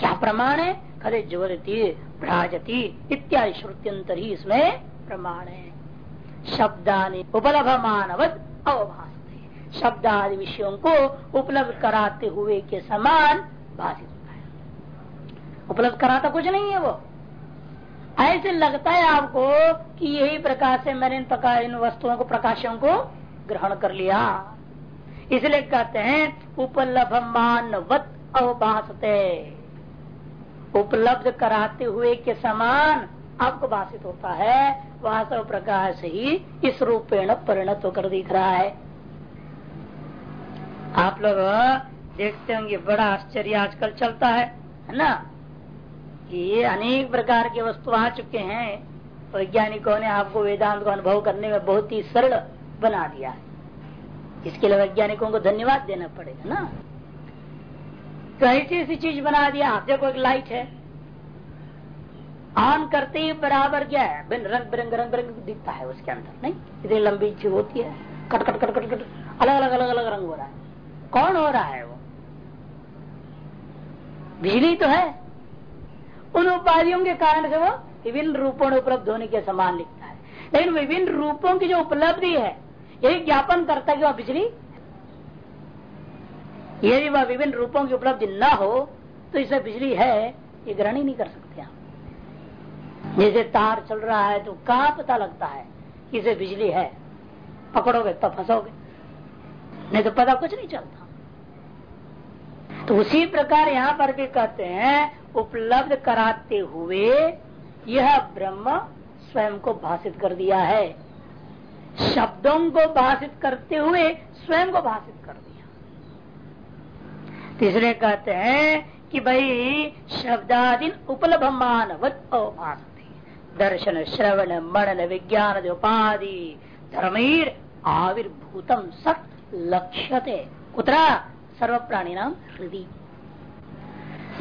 क्या प्रमाण है? खरे ज्वरती भ्राजती, इत्यादि श्रुत्यंतर ही इसमें प्रमाण है। शब्दानी उपलब्ध मानवत अवभाषते शब्द आदि विषयों को उपलब्ध कराते हुए के समान भाषित होता है। उपलब्ध कराता कुछ नहीं है वो। ऐसे लगता है आपको कि यही प्रकाश से मैंने इन प्रकार इन वस्तुओं को, प्रकाशों को ग्रहण कर लिया। इसलिए कहते हैं उपलब्ध मानवत अवभाषते उपलब्ध कराते हुए के समान आपको भाषित होता है वास्तव प्रकाश ही इस रूपेण परिणत होकर दिख रहा है। आप लोग देखते होंगे, बड़ा आश्चर्य आजकल चलता है है ना? ये अनेक प्रकार के वस्तु आ चुके हैं, वैज्ञानिकों ने आपको वेदांत को अनुभव करने में बहुत ही सरल बना दिया है। इसके लिए वैज्ञानिकों को धन्यवाद देना पड़ेगा, ना? ऐसी ऐसी चीज़ बना दिया, आप देखो एक लाइट है। ऑन करते ही बराबर क्या है? रंग बिरंग रंग बिरंग दिखता है उसके अंदर, नहीं? इतनी लंबी चीज़ होती है। Cut cut cut cut cut. अलग अलग अलग अलग रंग हो रहा है। कौन हो रहा है वो? बिजली तो है। उन उपाधियों के कारण से वो विभिन्न रूपों में उपलब्ध होने के समान लिखता है। लेकिन विभिन्न रूपों की जो उपलब्धि है, यही ज्ञापन करता है कि वह बिजली यदि वह विभिन्न रूपों की उपलब्धि न हो तो इसे बिजली है, ये ग्रहण ही नहीं कर सकते आप। जैसे तार चल रहा है तो कहा पता लगता है कि इसे बिजली है? पकड़ोगे तो फंसोगे। नहीं तो पता कुछ नहीं चलता। तो उसी प्रकार यहाँ पर भी कहते हैं, उपलब्ध कराते हुए यह ब्रह्म स्वयं को भाषित कर दिया है। शब्दों को भाषित करते हुए स्वयं को भाषित कर दिया। तीसरे कहते हैं कि भाई शब्दादीन उपलब्ध मानवत दर्शन, श्रवण मरण विज्ञान, उपाधि, धर्मीर आविर्भूतम सत लक्ष्यते। कुतरा? सर्व प्राणी नाम हृदय।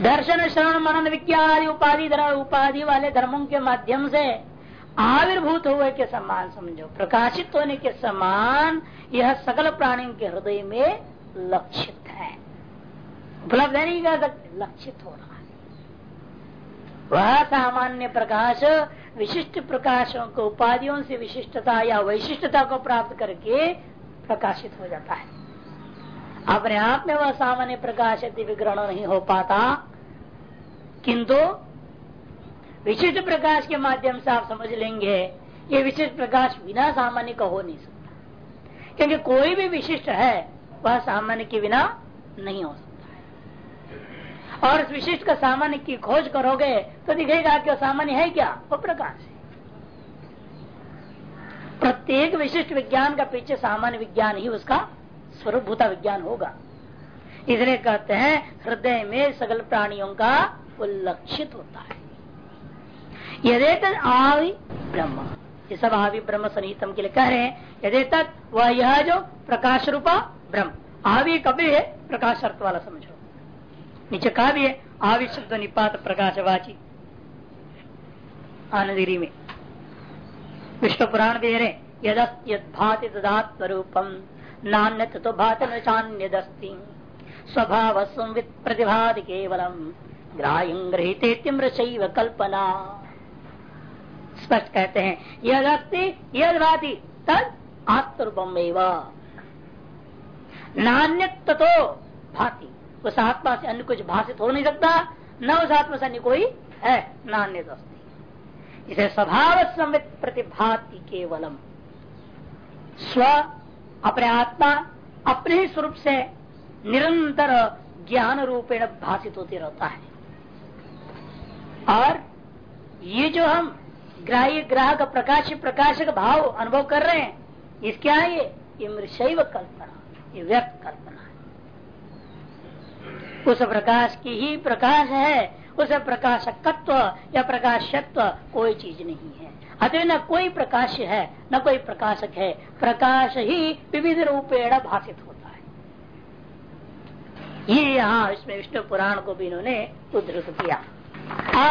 दर्शन, श्रवण, मनन, विज्ञान, उपाधि उपाधि वाले धर्मों के माध्यम से आविर्भूत हुए के समान समझो, प्रकाशित होने के समान यह सकल प्राणियों के हृदय में लक्षित है। उपलब्ध नहीं कर सकते। लक्षित हो रहा है। वह सामान्य प्रकाश, विशिष्ट प्रकाशों को, उपाधियों से विशिष्टता या वैशिष्टता को प्राप्त करके प्रकाशित हो जाता है। अपने आप में वह सामान्य प्रकाश विग्रहण नहीं हो पाता, किंतु विशिष्ट प्रकाश के माध्यम से आप समझ लेंगे, ये विशिष्ट प्रकाश बिना सामान्य का हो नहीं सकता। क्योंकि कोई भी विशिष्ट है, वह सामान्य के बिना नहीं हो सकता। और इस विशिष्ट का सामान्य की खोज करोगे तो दिखेगा कि सामान्य है क्या? वो प्रकाश है। प्रत्येक विशिष्ट विज्ञान का पीछे सामान्य विज्ञान ही उसका स्वरूप भूता विज्ञान होगा। इसलिए कहते हैं, हृदय में सगल प्राणियों का उल्लक्षित होता है। यदि तक आवि ब्रह्म। ये सब आवि ब्रह्म सनीतम के लिए कह रहे हैं। यदि तक वह यह जो प्रकाश रूपा ब्रह्म। आवि कभी है प्रकाश अर्थ वाला समझो। नीचे कहा भी है आवि शब्द निपात प्रकाशवाची। आनंदगिरी में विष्णु पुराण दे रहे यद भाति तदात्म नान्य तो भात न स्वभाव संवित प्रतिभाति केवलम कल्पना। स्पष्ट कहते हैं यद अस्ति यद भाति तद आत्मरूपम नान्य तो भाति। उस आत्मा से अन्य कुछ भाषित हो नहीं सकता। न उस आत्मा से अन्य कोई है नान्य दोस्ती। इसे स्वभाव संवित प्रतिभाति केवलम। स्व अपने आत्मा अपने ही स्वरूप से निरंतर ज्ञान रूपेण भाषित होते रहता है। और ये जो हम ग्राह्य ग्राहक प्रकाश प्रकाशक भाव अनुभव कर रहे हैं, इसके है ये मृषैव कल्पना, ये व्यक्त कल्पना। उस प्रकाश की ही प्रकाश है। उस प्रकाशकत्व या प्रकाशत्व कोई चीज़ नहीं है। अतः न कोई प्रकाश है, न कोई प्रकाशक है। प्रकाश ही विविध रूपेण भाषित होता है। ये यहाँ इसमें विष्णु पुराण को भी इन्होंने उद्धृत किया।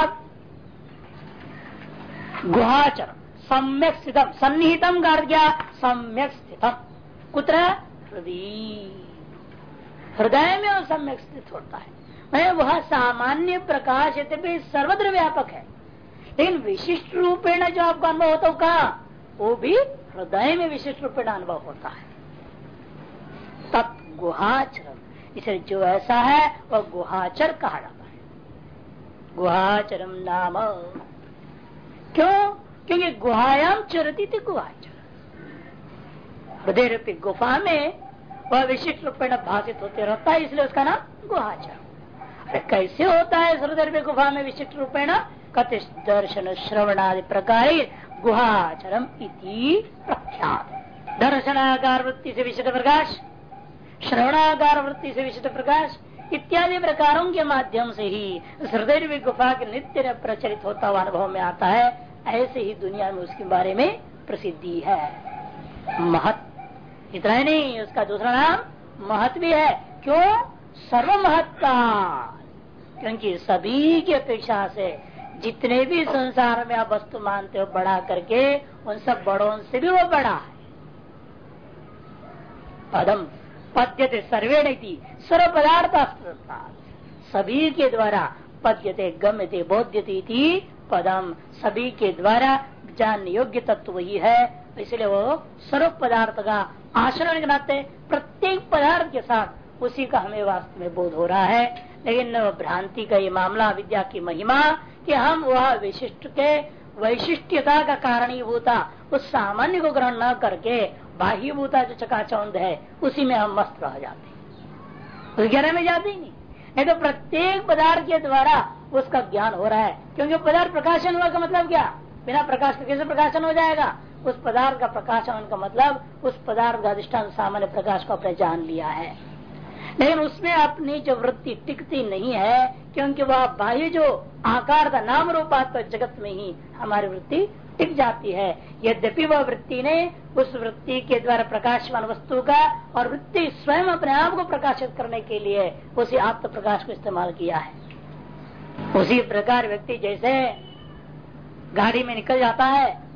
अब गुहाचर, सम्यक स्थितम, सन्निहितम कर दिया सम्यक स्थितम। कुत्र? हृदय। हृदय में वो सम्यक स्थित होता है। वह सामान्य प्रकाश यद्यपि सर्वत्र व्यापक है। लेकिन विशिष्ट रूपेण जो आपको अनुभव होता कहा वो भी हृदय में विशिष्ट रूपेण अनुभव होता है। तत् गुहाचरम। इसे जो ऐसा है, वह गुहाचर कहा जाता है। गुहाचरम नाम। क्यों? क्योंकि गुहायाम चरती थी गुहाचर। हृदय रूपी गुफा में वह विशिष्ट रूपेण भाषित होते रहता है, इसलिए उसका नाम गुहाचर अरे कैसे होता है हृदय गुफा में विशिष्ट रूपेण कति दर्शन, श्रवणादि प्रकार गुहाचरम इति प्रख्यात। दर्शनाकार वृत्ति से विशिष्ट प्रकाश श्रवणाकार वृत्ति से विशिष्ट प्रकाश, इत्यादि प्रकारों के माध्यम से ही हृदय गुफा के नित्य प्रचलित होता हुआ अनुभव में आता है, ऐसे ही दुनिया में उसके बारे में प्रसिद्धि है। महत इतना ही नहीं, उसका दूसरा नाम महत भी है। क्यों? सर्व महत्ता क्योंकि सभी की अपेक्षा से जितने भी संसार में आप वस्तु मानते हो, बड़ा करके, उन सब बड़ों से भी वो बड़ा है। पदम पद्यते सर्वे नहीं सर्व पदार्थ सभी के द्वारा पद्यते, गम्यते, बोध्यते पदम। सभी के द्वारा जान योग्य तत्व वही है। इसलिए वो सर्व पदार्थ का आचरण के नाते प्रत्येक पदार्थ के साथ उसी का हमें वास्तव में बोध हो रहा है। लेकिन भ्रांति का ये मामला, विद्या की महिमा कि हम वह विशिष्ट के वैशिष्ट्यता का कारण ही कारणीभूता, उस सामान्य को ग्रहण न करके बाह्यभूता जो चकाचौंध है, उसी में हम मस्त रह जाते उस गहरे में जाते ही नहीं। नहीं तो प्रत्येक पदार्थ के द्वारा उसका ज्ञान हो रहा है। क्योंकि पदार्थ प्रकाशन हुआ का मतलब क्या? बिना प्रकाश के कैसे प्रकाशन हो जाएगा? उस पदार्थ का प्रकाशन का मतलब उस पदार्थ का अधिष्ठान सामान्य प्रकाश को अपने जान लिया है। लेकिन उसमें अपनी जो वृत्ति टिकती नहीं है, क्योंकि वह बाह्य जो आकार का नाम रूपात्मक तो जगत में ही हमारी वृत्ति टिक जाती है। यद्यपि वह वृत्ति ने उस वृत्ति के द्वारा प्रकाशमान वस्तु का और वृत्ति स्वयं अपने आप को प्रकाशित करने के लिए उसी आत्म प्रकाश को इस्तेमाल किया है। उसी प्रकार व्यक्ति जैसे गाड़ी में निकल जाता है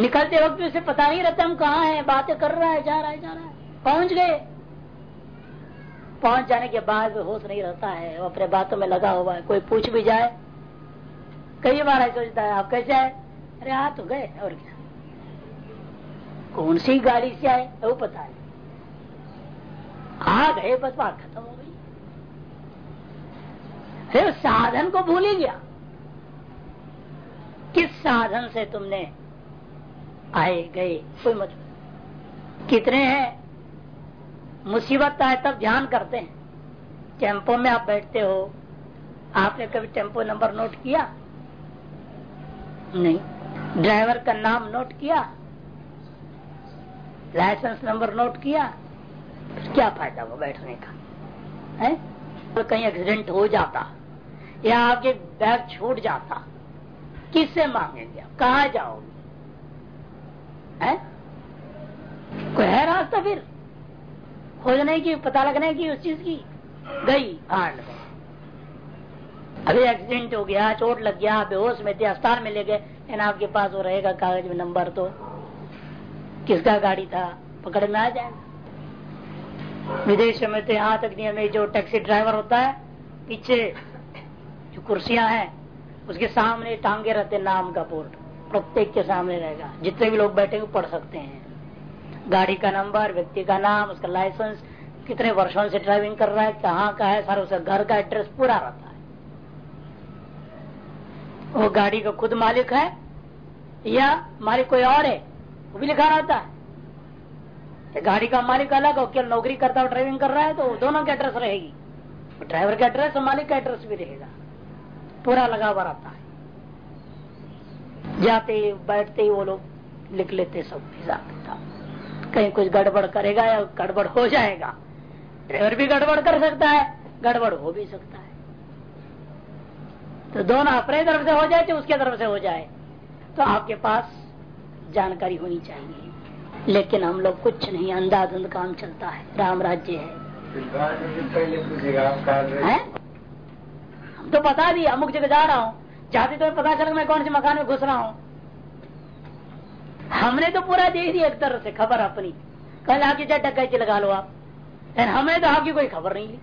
निकलते वक्त भी उसे पता नहीं रहता हम कहा है, बातें कर रहा है, जा रहा है, जा रहा है। पहुँच गए। पहुँच जाने के बाद होश नहीं रहता है, वो अपने बातों में लगा हुआ है, कोई पूछ भी जाए। कई बार ऐसा सोचता है, आप कैसे आए? अरे, आ तो गए, और क्या? कौन सी गाड़ी से आए, वो पता है। आ गए, बस बात खत्म हो गई। फिर साधन को भूल ही गया। किस साधन से तुमने आए, गए, कोई मतलब कितने हैं? मुसीबत आए तब ध्यान करते हैं। टेंपो में आप बैठते हो। आपने कभी टेंपो नंबर नोट किया? नहीं। ड्राइवर का नाम नोट किया? लाइसेंस नंबर नोट किया? क्या फ़ायदा वो बैठने का? है? तो कहीं एक्सीडेंट हो जाता या आपके बैग छूट जाता। किससे मांगेंगे आप? कहा जाओगे? है? कोई है रास्ता फिर? खोजने की, पता लगने की उस चीज़ की? गई आंड में अभी एक्सीडेंट हो गया, चोट लग गया, बेहोश में थे, अस्पताल में ले गए। लेकिन आपके पास वो रहेगा कागज़ में नंबर तो। किसका गाड़ी था? पकड़ में आ जाएगा विदेश में तो यहाँ तक नहीं जो टैक्सी ड्राइवर होता है, पीछे जो कुर्सियाँ हैं, उसके सामने टांगे रहते नाम का बोर्ड। प्रत्येक के सामने रहेगा। जितने भी लोग बैठे पढ़ सकते हैं। गाड़ी का नंबर, व्यक्ति का नाम, उसका लाइसेंस कितने वर्षों से ड्राइविंग कर रहा है, कहाँ का है, सारा उसका घर का एड्रेस पूरा रहता है। वो गाड़ी का खुद मालिक है, या मालिक कोई और है, वो भी लिखा रहता है। तो गाड़ी का मालिक अलग हो क्या नौकरी करता हो ड्राइविंग कर रहा है तो दोनों की एड्रेस रहेगी। ड्राइवर का एड्रेस और मालिक का एड्रेस भी रहेगा। पूरा लगा हुआ रहता है। जाते बैठते ही वो लोग लिख लेते सब हिसाब किताब कहीं कुछ गड़बड़ करेगा या गड़बड़ हो जाएगा ड्राइवर भी गड़बड़ कर सकता है गड़बड़ हो भी सकता है। तो दोनों अपने तरफ़ से हो जाए तो उसके तरफ़ से हो जाए तो आपके पास जानकारी होनी चाहिए। लेकिन हम लोग कुछ नहीं अंधाधुंध काम चलता है राम राज्य है, है? हम तो बता दिए अमुक जगह जा रहा हूँ। जाते तो पता चल मैं कौन से मकान में घुस रहा हूँ। हमने तो पूरा दे दिया एक तरह से खबर अपनी। कल आके चाहे डकैती लगा लो आप। लेकिन हमें तो आपकी कोई खबर नहीं ली।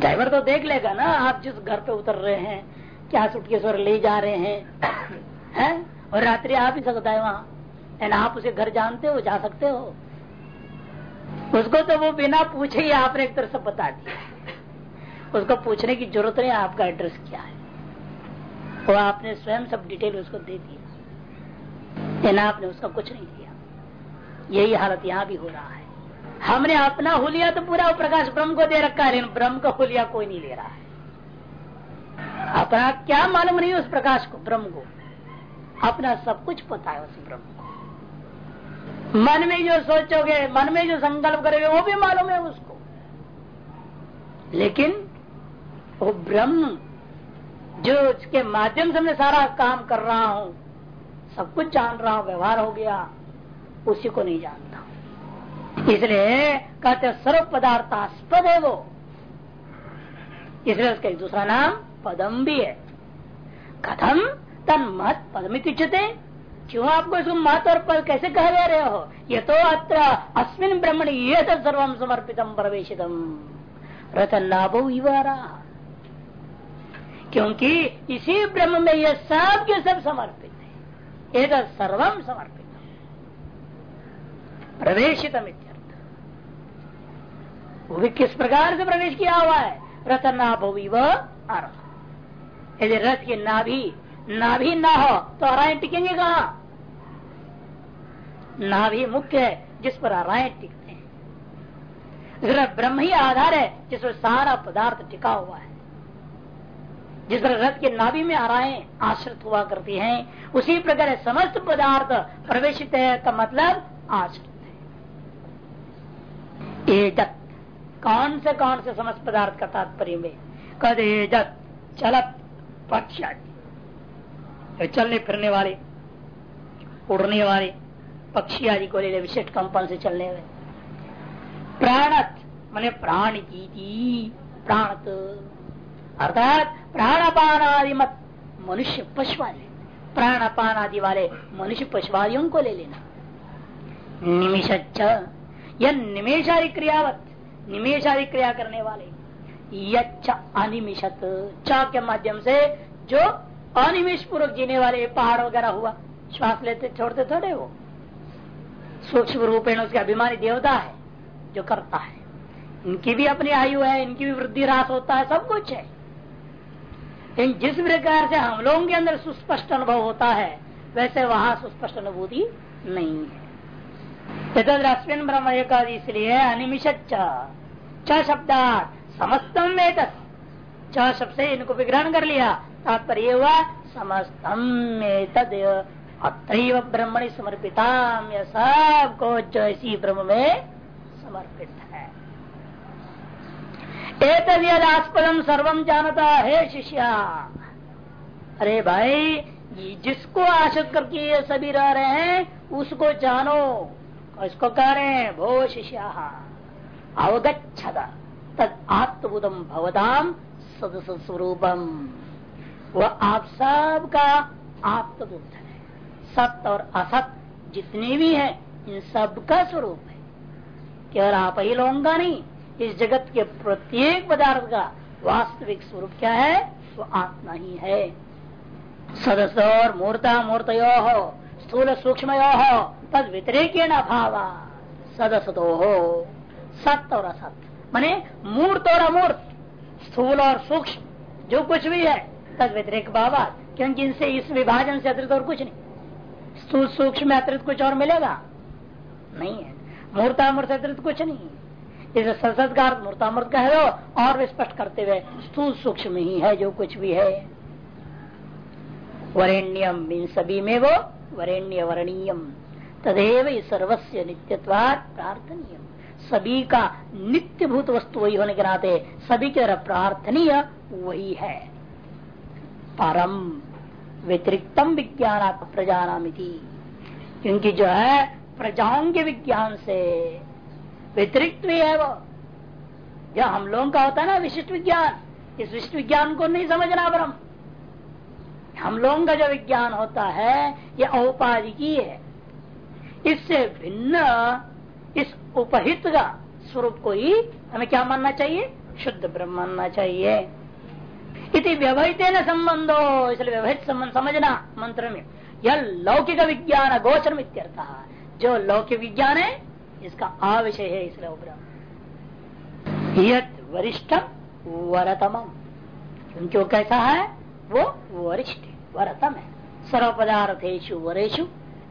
ड्राइवर तो देख लेगा ना, आप जिस घर पे उतर रहे हैं, क्या सुटकेस और ले जा रहे हैं। हैं? और रात्रि आप ही सकता है वहाँ। लेकिन आप उसे घर जानते हो, जा सकते हो। उसको तो वो बिना पूछे ही आपने एक तरह से बता दिया। उसको पूछने की ज़रूरत नहीं, आपका एड्रेस क्या है? वो आपने स्वयं सब डिटेल उसको दे दिया। लेकिन आपने उसका कुछ नहीं दिया यही हालत यहाँ भी हो रहा है। हमने अपना हुलिया तो पूरा प्रकाश ब्रह्म को दे रखा है, लेकिन ब्रह्म का हुलिया कोई नहीं ले रहा है। अपना क्या मालूम नहीं उस प्रकाश को, ब्रह्म को। अपना सब कुछ पता है उस ब्रह्म को। मन में जो सोचोगे, मन में जो संकल्प करोगे, वो भी मालूम है उसको। लेकिन वो ब्रह्म जो उसके माध्यम से मैं सारा काम कर रहा हूँ, सब कुछ जान रहा हूँ, व्यवहार हो गया, उसी को नहीं जानता इसलिए कहते सर्व पदार्थास्पद है वो। इसलिए उसका एक दूसरा नाम पदम भी है। कथम तन मत पदम किचते क्यों आपको इसको मत और पद कैसे कह दे रहे हो? ये तो अत्र अस्मिन ब्रह्मण ये तो सर्व समर्पितम प्रवेशितम। रतन लाभो इवारा क्योंकि इसी ब्रह्म में यह सब के सब समर्पित है। एक सर्वम समर्पित प्रवेशित वो भी किस प्रकार से प्रवेश किया हुआ है? रतना भवी व यदि रथ की नाभि नाभि ना हो तो आराय टिकेंगे कहा? नाभि मुख्य है, जिस पर आराय टिकते हैं। ब्रह्म ही आधार है जिस पर सारा पदार्थ टिका हुआ है जिस तरह रथ के नाभि में आराएँ आश्रित हुआ करती हैं, उसी प्रकार समस्त पदार्थ प्रवेशित है, का मतलब आश्रित है। एजत कौन से कौन से समस्त पदार्थ का तात्पर्य में? कद एजत चलत पक्ष चलने फिरने वाले, उड़ने वाले, पक्षी आदि को ले, विशिष्ट कंपन से चलने वाले। प्राणत, मैंने प्राण की थी, प्राणत। अर्थात प्राणपान आदि मत मनुष्य पशु वाले। प्राणपान आदि वाले मनुष्य पशुवादियों को ले लेना। निमिष यह निमेशादि क्रियावत निमेशादि क्रिया करने वाले। यच्च अनिमिषत। च के माध्यम से जो अनिमिष पूर्वक जीने वाले पहाड़ वगैरह हुआ श्वास लेते छोड़ते थोड़े वो। सूक्ष्म रूपेण उसके अभिमानी देवता है जो करता है। इनकी भी अपनी आयु है इनकी भी वृद्धि रास होता है सब कुछ है। लेकिन जिस प्रकार से हम लोगों के अंदर सुस्पष्ट अनुभव होता है, वैसे वहाँ सुस्पष्ट अनुभूति नहीं है। रश्मिन ब्रह्म इसलिए अनिमिषत च। समस्तम में च शब्द से इनको विग्रहण कर लिया। तात्पर्य हुआ समस्तम में तद अत्र ब्रह्मणि समर्पिता सबको जो इसी ब्रह्म में समर्पित। आस्पदम सर्वम जानता है शिष्या। अरे भाई जिसको आश्रित करके ये सभी रह रहे हैं, उसको जानो। इसको कह रहे हैं, भो शिष्या। अवगछद तद आत्मबुदम भवदाम सदस्य स्वरूपम वह आप सब का आत्मबुद्ध है। सत्य और असत जितने भी हैं, इन सब का स्वरूप है। केवल आप ही लोगों का नहीं इस जगत के प्रत्येक पदार्थ का वास्तविक स्वरूप क्या है? वो आत्मा ही है। सदस्य और मूर्ता मूर्त यो हो स्थूल सूक्ष्म हो तद व्यतिरेक भाव सदसतो हो सत्य और असत। माने मूर्त और अमूर्त, स्थूल और सूक्ष्म, जो कुछ भी है तद व्यतिरेक भाव क्योंकि इनसे इस विभाजन से अतिरिक्त और कुछ नहीं। स्थूल सूक्ष्म अतिरिक्त कुछ और मिलेगा? नहीं है। मूर्तामूर्त अतिरिक्त कुछ नहीं है। इसे संसद मूर्तामूर्त कह दो और भी स्पष्ट करते हुए, स्थूल सूक्ष्म ही है जो कुछ भी है। वरेण्यम इन सभी में वो वरेण्य वर्णीयम तदेव सर्वस्व नित्यत्वाद प्रार्थनीय सभी का नित्य भूत वस्तु वही होने के नाते सभी की तरफ़ प्रार्थनीय वही है। परम व्यतिरिक्तम विज्ञान प्रजानामिति। क्योंकि जो है प्रजाओं के विज्ञान से व्यतिरिक्त भी है वो जो हम लोगों का होता है ना विशिष्ट विज्ञान। इस विशिष्ट विज्ञान को नहीं समझना ब्रह्म। हम लोगों का जो विज्ञान होता है ये औपाधिकी है। इससे भिन्न, इस उपहित का स्वरूप को ही हमें क्या मानना चाहिए? शुद्ध ब्रह्म मानना चाहिए। इति व्यवहित न संबंधो, इसलिए व्यवहित संबंध समझना मंत्र में। यह लौकिक विज्ञान गोचर जो लौकिक विज्ञान है इसका आविषय है इसलिए यद वरिष्ठ वरतम। क्योंकि वो कैसा है? वो वरिष्ठ वरतम है। सर्व पदार्थेशु वरेशु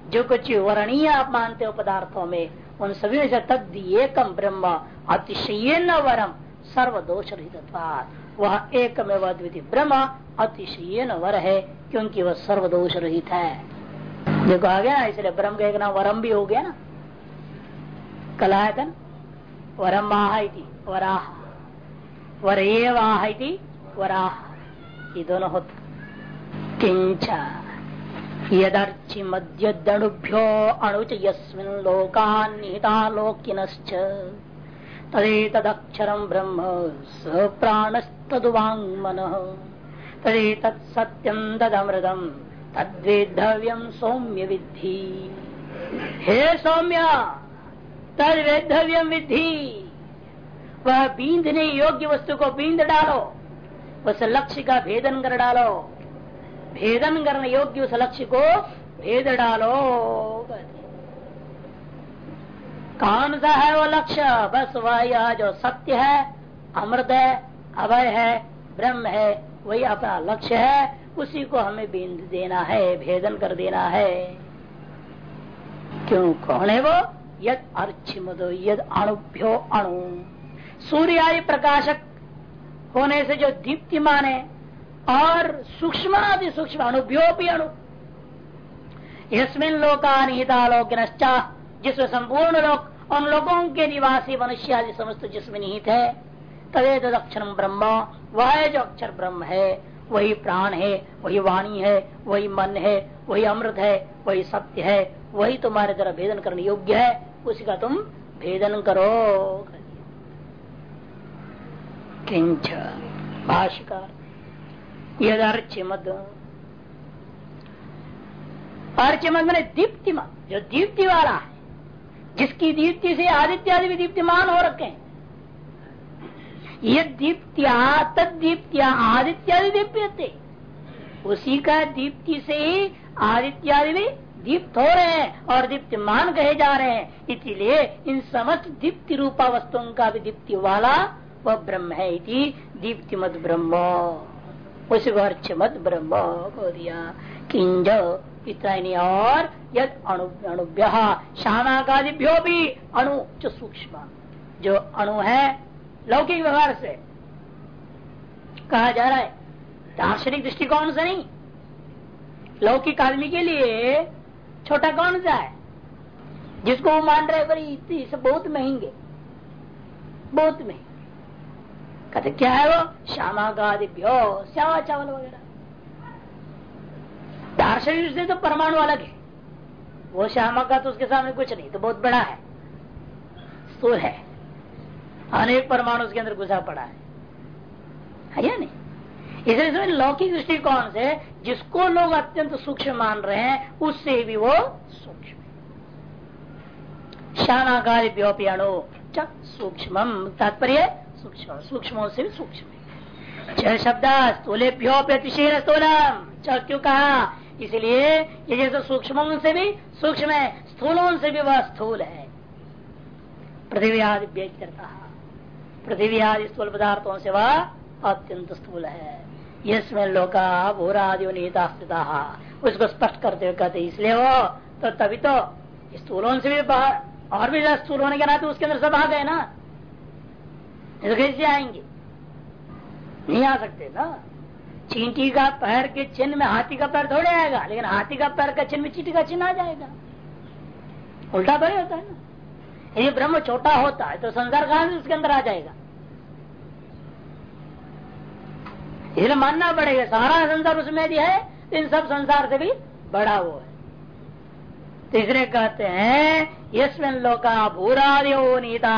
जो कुछ वर्णीय आप मानते हो पदार्थों में, उन सभी में से तद एकम ब्रह्म अतिशय न वरम सर्व दोष रहित वह एक में द्वितीय ब्रह्म अतिशय न वर है, क्योंकि वह सर्व दोष रहित है। देखो आ गया इसलिए ब्रह्म का एक नाम वरम भी हो गया ना। कलायतन वरम वाह वराह। वर वाह वराह। ये दोनों होते किंच यदर्चि मध्य दणुभ्यो अणुच यस्मिन् लोकान्निहितालोकिनश्च तदेतदक्षरम् ब्रह्म स प्राणस्तदुवाङ्मनः तदेतत् सत्यम् तदमृतम् तद्वेद्धव्यम सौम्य विद्धि हे सौम्य! तद वेद्धव्यम विद्धि वह बींदने योग्य वस्तु को बींद डालो, उस लक्ष्य का भेदन कर डालो। भेदन करने योग्य उस लक्ष्य को भेद डालो। कौन सा है वो लक्ष्य? बस वह यह जो सत्य है, अमृत है, अभय है, ब्रह्म है, वही अपना लक्ष्य है, उसी को हमें बिंद देना है, भेदन कर देना है। क्यों? कौन है वो? यद अर्चिमदो, यद अणुभ्यो अणु। सूर्य आदि प्रकाशक होने से जो दीप्तिमान है, और सूक्ष्म आदि सूक्ष्म अणुभ्योपी अणु इसमें लोकानिहितालोक जिसमें संपूर्ण लोक, उन लोगों के निवासी मनुष्य आदि समस्त जिसमें निहित है तदे तद ब्रह्म, वह जो अक्षर ब्रह्म है, वही प्राण है, वही वाणी है, वही मन है, वही अमृत है, वही सत्य है, वही तुम्हारे तरह भेदन करने योग्य है उसी का तुम भेदन करो। किंच भाष्यकार यद अर्चिमद अर्चिमद मैंने दीप्तिमा जो दीप्ति वाला है, जिसकी दीप्ति से आदित्य आदि भी दीप्तिमान हो रखे ये दीप्तिया, तद दीप्तिया आदित्यादि दीप्यते उसी का दीप्ति से ही आदित्यादि भी दीप्त हो रहे हैं और दीप्तिमान कहे जा रहे हैं। इसीलिए इन समस्त दीप्ति रूपा वस्तुओं का भी दीप्ति वाला वह ब्रह्म है इति दीप्ति मत ब्रह्म। उसी अर्च मत ब्रह्म को दिया। किंज इतना और यद अणु अणुभ्य श्यामाकादिभ्यो भी अणु जो सूक्ष्म, जो अणु है, लौकिक व्यवहार से। कहा जा रहा है, दार्शनिक दृष्टिकोण से नहीं। लौकिक आदमी के लिए छोटा कौन सा है? जिसको वो मान रहे इतनी सब बहुत महँगे बहुत महँगे। कहते, क्या है वो? श्यामा का भ्यो श्यामा चावल वगैरह। दार्शनिक से तो परमाणु अलग है। वो श्यामा का तो उसके सामने कुछ नहीं तो बहुत बड़ा है। स्थूल है। अनेक परमाणु उसके अंदर घुसा पड़ा है। है या नहीं? इसलिए इसमें लौकिक दृष्टिकोण से? जिसको लोग अत्यंत सूक्ष्म मान रहे हैं, उससे भी वो सूक्ष्म शानाकारी व्योपियाणु सूक्ष्म। तात्पर्य, सूक्ष्म सूक्ष्म से भी सूक्ष्म शब्द स्थूले अतिशय स्थूलम। क्यों कहा? इसलिए ये जैसे सूक्ष्म से भी सूक्ष्म है, स्थूलों से भी वह स्थूल है। पृथ्वी आदि व्यक्त करता पृथ्वी आदि स्थूल पदार्थों से वह अत्यंत स्थूल है। इसमें लोका भूरा आदि निहिता उसको स्पष्ट करते हुए कहते, इसलिए वो तो तभी तो स्थूलों से भी बाहर, और भी स्थूल होने के नाते उसके अंदर सब आ गए ना? कैसे आएँगे? नहीं आ सकते ना? चींटी का पैर के चिन्ह में हाथी का पैर थोड़े आएगा, लेकिन हाथी का पैर का चिन्ह में चींटी का चिन्ह आ जाएगा। उल्टा थोड़ी होता है ना? यदि ब्रह्म छोटा होता है तो संसार कहाँ उसके अंदर आ जाएगा? इसलिए मानना पड़ेगा। सारा संसार उसमें भी है, इन सब संसार से भी बड़ा वो है। तीसरे कहते हैं यशमिन लोका भूरादियो नीता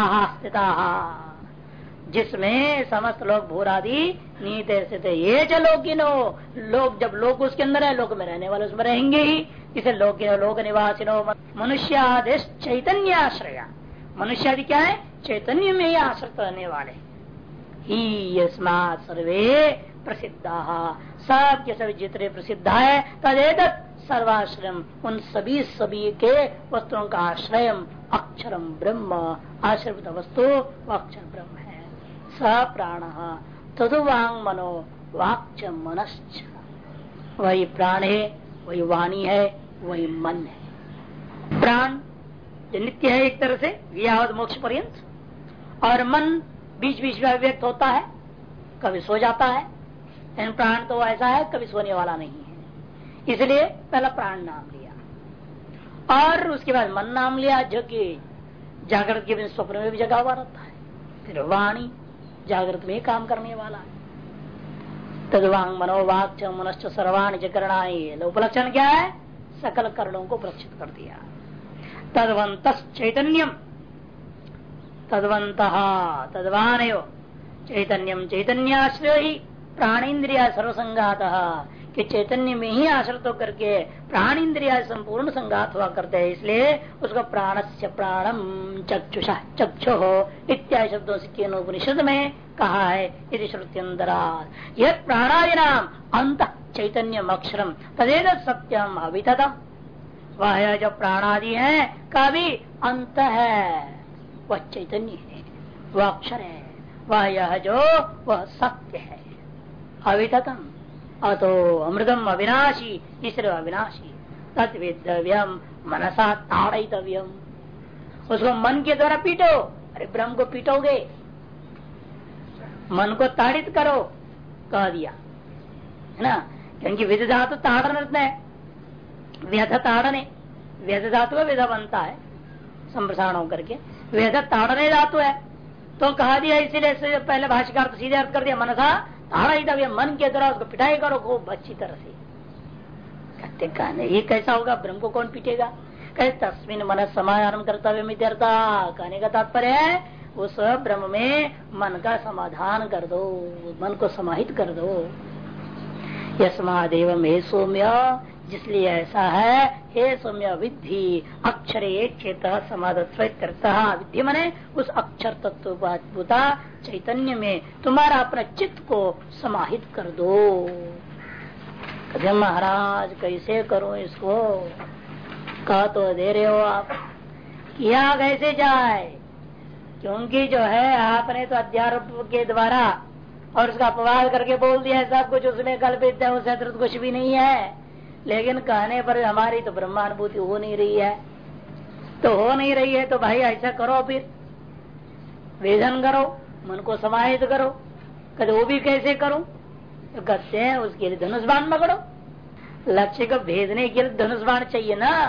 जिसमें समस्त लोग भूरादि नीते स्थित ये जो लोगिनो लोग जब लोग उसके अंदर है लोग में रहने वाले उसमें रहेंगे ही। इसे लोग लोग निवासिनो। मनुष्यादेश चैतन्य आश्रया मनुष्य आदि क्या है? चैतन्य में ही आश्रित रहने वाले। ही सर्वे प्रसिद्ध। सब के सभी जितने प्रसिद्ध है तदेत सर्वाश्रम उन सभी सभी के वस्तुओं का आश्रय अक्षरम ब्रह्म आश्रमित वस्तु अक्षर ब्रह्म है। स प्राण, तदुवांग मनो, वाक्च मनश्च। वही प्राण है, वही वाणी है, वही मन है। प्राण नित्य है एक तरह से यावत मोक्ष पर्यंत, और मन बीच बीच में व्यक्त होता है, कभी सो जाता है लेकिन प्राण तो ऐसा है, कभी सोने वाला नहीं है। इसलिए पहला प्राण नाम लिया। और उसके बाद मन नाम लिया, जो कि जागृत के स्वप्न में भी जगा हुआ रहता है। फिर वाणी, जागृत में काम करने वाला है। तदवांग मनोवाक मनश्च सर्वाणी चकरणाई उपलक्षण क्या है? सकल करणों को प्रक्षित कर दिया। तदवंत चैतन्यम। तदवंत तदवान चैतन्यम चैतन्याश्रय। ही प्राणेन्द्रिया सर्वसंगात। कि चैतन्य में ही आश्रित होकर के प्राण इंद्रिया संपूर्ण संगात हुआ करते हैं, इसलिए उसको प्राण से प्राणम चक्षुषा, चक्षु हो इत्यादि शब्दों से के उपनिषद में कहा है यदि श्रुत्यंतरा यह प्राणादि नाम अंत चैतन्य अक्षरम तदेद सत्यम अवितम वह जो प्राणादि है, का भी अंत है। वह चैतन्य है, वह अक्षर है। वह यह जो, वह सत्य है। अवितम अतो अमृतम अविनाशी इसलिए अविनाशी। तत्वेदव्यम मनसा ताड़ितव्यम उसको मन के द्वारा पीटो, अरे ब्रह्म को पीटोगे। मन को ताड़ित करो, कह दिया। है ना? क्योंकि विध धातु ताड़न है। व्यथ ताड़ने। व्यथ धातु विधा बनता है, संप्रसारण होकर के व्यथ ताड़ने धातु है। तो कहा दिया, इसीलिए पहले भाष्यकार तो सीधे अर्थ कर दिया, मनसा ताड़ा ही तब मन के द्वारा उसको पिटाई करो खूब अच्छी तरह से। कहते, कहने, ये कैसा होगा? ब्रह्म को कौन पीटेगा? कहे, तस्मिन मन समाधान करता हुए मित्रता कहने का तात्पर्य है उस ब्रह्म में मन का समाधान कर दो, मन को समाहित कर दो। यस्मादेव में सौम्य जिसलिए ऐसा है, हे सौम्य विधि अक्षर एक चेत समाधता विधि मने उस अक्षर तत्व चैतन्य में तुम्हारा अपना चित्त को समाहित कर दो। कहे महाराज, कैसे करो इसको? कह तो दे रहे हो आप किया कैसे जाए? क्योंकि जो है, आपने तो अध्यारोप के द्वारा और उसका अपवाद करके बोल दिया है, सब कुछ उसमें कल्पित है, उसे कुछ भी नहीं है। लेकिन कहने पर हमारी तो ब्रह्मानुभूति हो नहीं रही है। तो हो नहीं रही है तो भाई ऐसा करो फिर। वेदन करो, मन को समाहित करो। कहते वो भी कैसे करो? तो कहते हैं, उसके लिए धनुष बाण पकड़ो। लक्ष्य को भेदने के लिए धनुष चाहिए ना।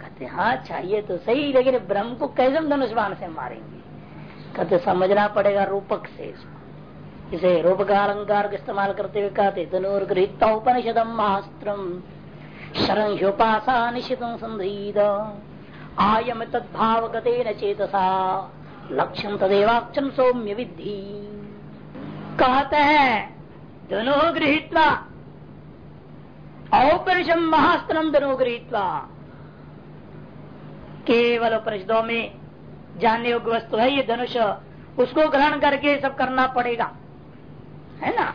कहते हाँ चाहिए तो सही, लेकिन ब्रह्म को कैसे हम धनुष से मारेंगे? कहते समझना पड़ेगा रूपक से इसको। इसे रूप का अलंकार का इस्तेमाल करते हुए कहते धनुर्गृहित उपनिषदम महास्त्रम शरणोपासा निशित संधीद। आयम तद्भाव न चेतसा। लक्ष्यम तदेवाक्षम सौम्य विधि कहते हैं धनु गृहित्वा औपनिषम महास्त्रम धनु गृहित्वा केवल उपनिषदों में जानने योग्य वस्तु है ये धनुष। उसको ग्रहण करके सब करना पड़ेगा। है ना?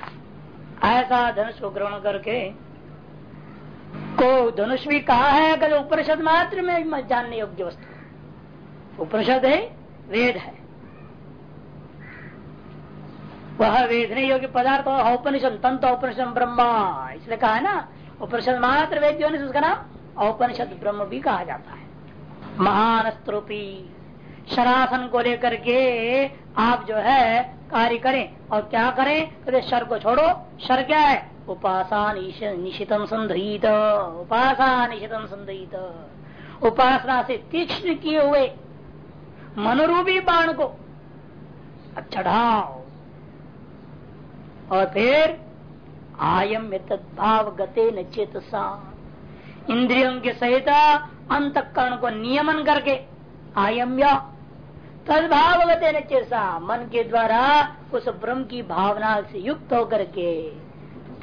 ऐसा धनुष को ग्रहण करके। को धनुष भी कहा है अगर उपनिषद मात्र में जानने योग्य वस्तु? उपनिषद है, वेद है। वह वेदने योग्य पदार्थ औपनिषद तंत औपनिषद ब्रह्मा। इसलिए कहा है ना, उपनिषद मात्र वेद उसका नाम औपनिषद ब्रह्म भी कहा जाता है। महान स्त्रोपी शरासन को लेकर के आप जो है कार्य करें। और क्या करें? कहते, शर को छोड़ो। शर क्या है? उपासा निशितम संधित। उपासा निशितम संधित। उपासना से तीक्ष्ण किए हुए मनोरूपी बाण को चढ़ाओ और फिर आयम तद्भाव गते न चेतसा। इंद्रियों के सहित अंतकरण को नियमन करके आयम या तदभावगत चेसा, मन के द्वारा उस ब्रह्म की भावना से युक्त होकर के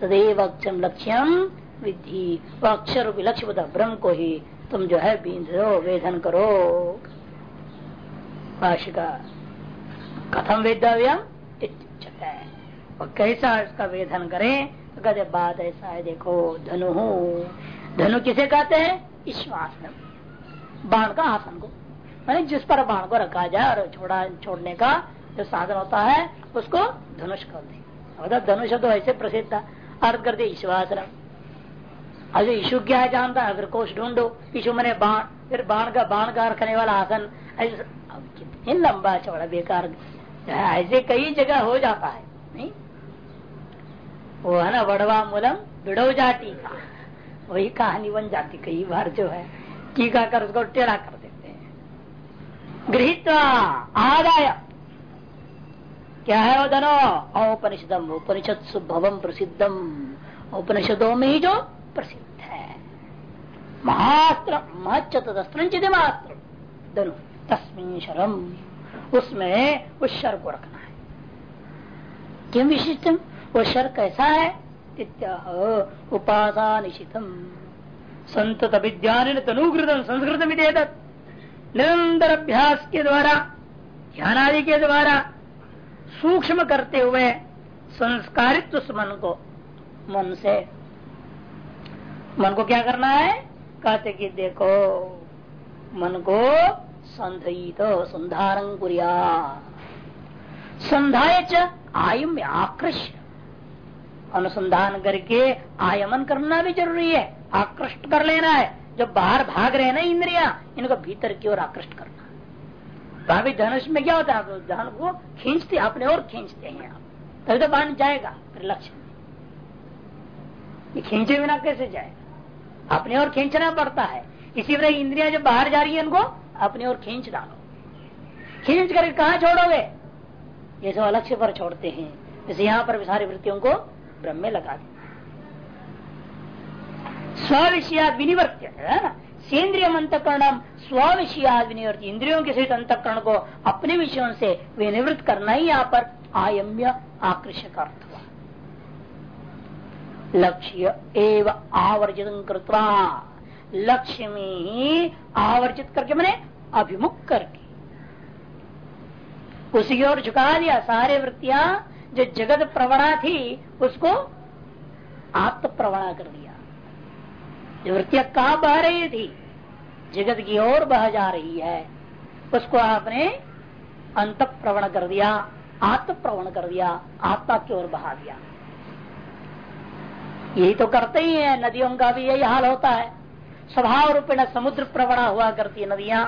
तदेव अक्षम लक्ष्यम विधि वह अक्षर लक्ष्य बता ब्रह्म को ही तुम जो है बींधो वेदन करो। भाषिका कथम वेदव्यम और कैसा इसका वेधन करें? तो कहते बात ऐसा है, देखो, धनु। धनु किसे कहते हैं? ईश्वासन बाण का आसन को। मैंने जिस पर बाण को रखा जाए और छोड़ा, छोड़ने का जो साधन होता है, उसको धनुष कर दे धनुष तो ऐसे प्रसिद्ध था अर्थ कर दे अरे ईशु क्या है जानता है? अगर कोष ढूंढो ईशु मैंने बाण। फिर बाण का बाण का रखने वाला आसन। ऐसे लंबा चौड़ा बेकार ऐसे कई जगह हो जाता है। नहीं? वो है ना, वड़वा मूलम बिड़ो जाती का। वही कहानी बन जाती कई बार जो है, टीका कर उसको टेढ़ा कर। गृहित आदाय। क्या है वो धनो औपनिषदम उपनिषद सुभवम प्रसिद्धम। उपनिषदों में ही जो प्रसिद्ध है। महास्त्र महचतस्त्र मात्र धनु, तस्मिन शरम, उसमें उस शर को रखना है। किम विशिष्ट वो शर कैसा है? उपासा निशितम संतत विद्यान संस्कृत निरंतर अभ्यास के द्वारा ध्यान आदि के द्वारा सूक्ष्म करते हुए संस्कारित उस मन को मन से, मन को क्या करना है? कहते कि देखो, मन को संधित संधारण कुरिया। संधाय च आयम आकृष्ट। अनुसंधान करके आयमन करना भी ज़रूरी है, आकृष्ट कर लेना है। जब बाहर भाग रहे ना इंद्रिया, इनको भीतर की ओर आकृष्ट करना। भाभी धनुष में क्या होता है? धन को खींचते अपने और खींचते हैं आप। तभी तो बाँध जाएगा, फिर लक्ष्य ये खींचे बिना कैसे जाएगा? अपने और खींचना पड़ता है। इसी तरह इंद्रिया जब बाहर जा रही है उनको अपनी ओर खींच डालो। खींच कर कहा छोड़ोगे? ये सब अलक्ष्य पर छोड़ते हैं। जैसे यहाँ पर सारी वृत्तियों को ब्रह्म में लगा देना स्विषयाद विनिवर्त्य, है ना? सेंद्रिय अंतकरण स्विषयाद विनिवर्त इंद्रियों के सहित अंतकरण को अपने विषयों से विनिवृत्त करना ही यहाँ पर आयम्य आकर्षक अर्थ हुआ लक्ष्य एव आवर्जित कृत्वा, लक्ष्य में ही आवर्जित करके, मैंने अभिमुख करके। उसी की ओर झुका दिया सारे वृत्तियाँ, जो जगत प्रवणा थी, उसको आत्म प्रवणा कर दिया। वृत्तियाँ कहा बह रही थी जगत की ओर बह जा रही है। उसको आपने अंत प्रवण कर दिया आत्म प्रवण कर दिया, आत्मा की ओर बहा दिया। यही तो करते ही है, नदियों का भी यही हाल होता है। स्वभाव रूपेण समुद्र प्रवणा हुआ करती है नदियाँ।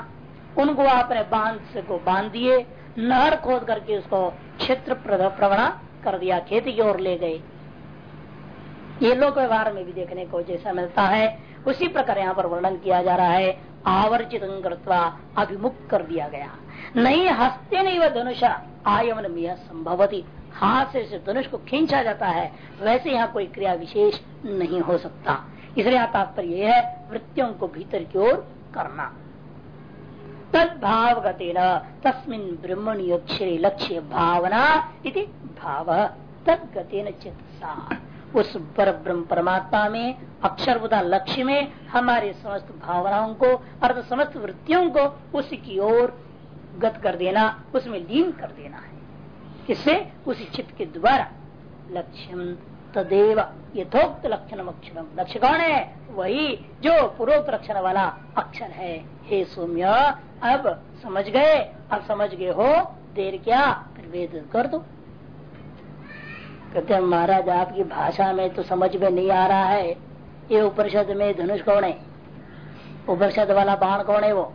उनको आपने बाँध को बाँध दिए, नहर खोद करके उसको क्षेत्र प्रवणा कर दिया, खेती की ओर ले गए। ये लोक व्यवहार में भी देखने को जैसा मिलता है, उसी प्रकार यहाँ पर वर्णन किया जा रहा है आवर्जित अभिमुख कर दिया गया। नहीं, हस्ते नहीं वह धनुष आयमन में संभवती। हाथ से धनुष को खींचा जाता है, वैसे यहाँ कोई क्रिया विशेष नहीं हो सकता। इसलिए तात्पर्य यह है, वृत्तियों को भीतर की ओर करना। तद भाव गति न तस्मिन ब्रह्मणी लक्ष्य भावना इति भाव। तद गति न उस पर ब्रह्म परमात्मा में अक्षर बुधा लक्ष्य में, हमारे समस्त भावनाओं को अर्थ समस्त वृत्तियों को उसकी ओर गत कर देना, उसमें लीन कर देना है। इससे उसी चित्त के द्वारा लक्ष्य तदेव यथोक्त लक्षण अक्षरम। लक्ष्य कौन है? वही जो पूर्वोक्त लक्षण वाला अक्षर है। हे सौम्य, अब समझ गए? अब समझ गए हो? देर क्या? फिर वेद कर दो। कहते महाराज, आपकी भाषा में तो समझ में नहीं आ रहा है। ये उपनिषद में धनुष कौन है? उपनिषद वाला बाण कौन है वो,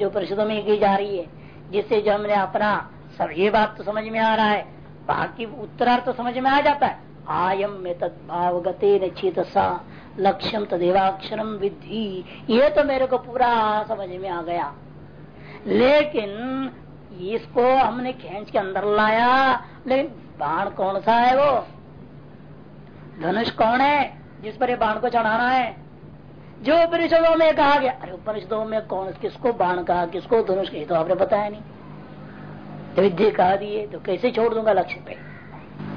जो उपनिषदों में की जा रही है? जिससे जो हमने अपना सब, ये बात तो समझ में आ रहा है, बाकी उत्तरार्थ तो समझ में आ जाता है। आयम में तदभाव गते चित सा लक्ष्यम तदेवाक्षरम विधि ये तो मेरे को पूरा समझ में आ गया। लेकिन इसको हमने खेच के अंदर लाया, लेकिन बाण कौन सा है वो? धनुष कौन है जिस पर ये बाण को चढ़ाना है? जो उपनिषदों में कहा गया, अरे उपनिषदों में कौन, किसको बाण कहा, किसको धनुष कही तो आपने बताया नहीं। विधि कहा दिए तो कैसे छोड़ दूँगा लक्ष्य पे?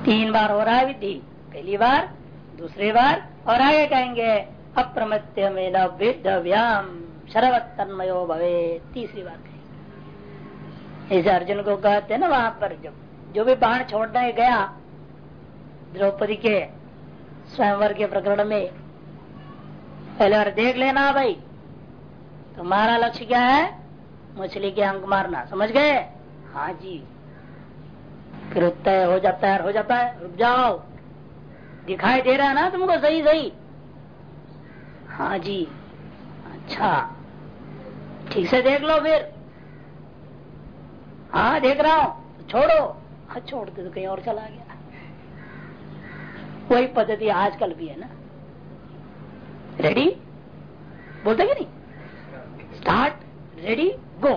तीन बार हो रहा है विधि, पहली बार, दूसरी बार, और आगे कहेंगे, अप्रमत्य में नव्याम शरवत तन्मयो भवे तीसरी बार कहेंगे। इस अर्जुन को कहते ना, वहाँ पर जब जो भी बाण छोड़ने गया द्रौपदी के स्वयंवर के प्रकरण में, पहले बार देख लेना भाई। तुम्हारा लक्ष्य क्या है? मछली के अंक मारना। समझ गए? हाँ जी। फिर तय हो जाता है, हो जाता है। रुक जाओ। दिखाई दे रहा है ना तुमको सही सही? हाँ जी। अच्छा। ठीक से देख लो फिर। हाँ देख रहा हूँ। छोड़ो। छोड़ दे तो कहीं और चला गया। वही पद्धति आजकल भी है ना। रेडी बोलते कि नहीं? स्टार्ट रेडी गो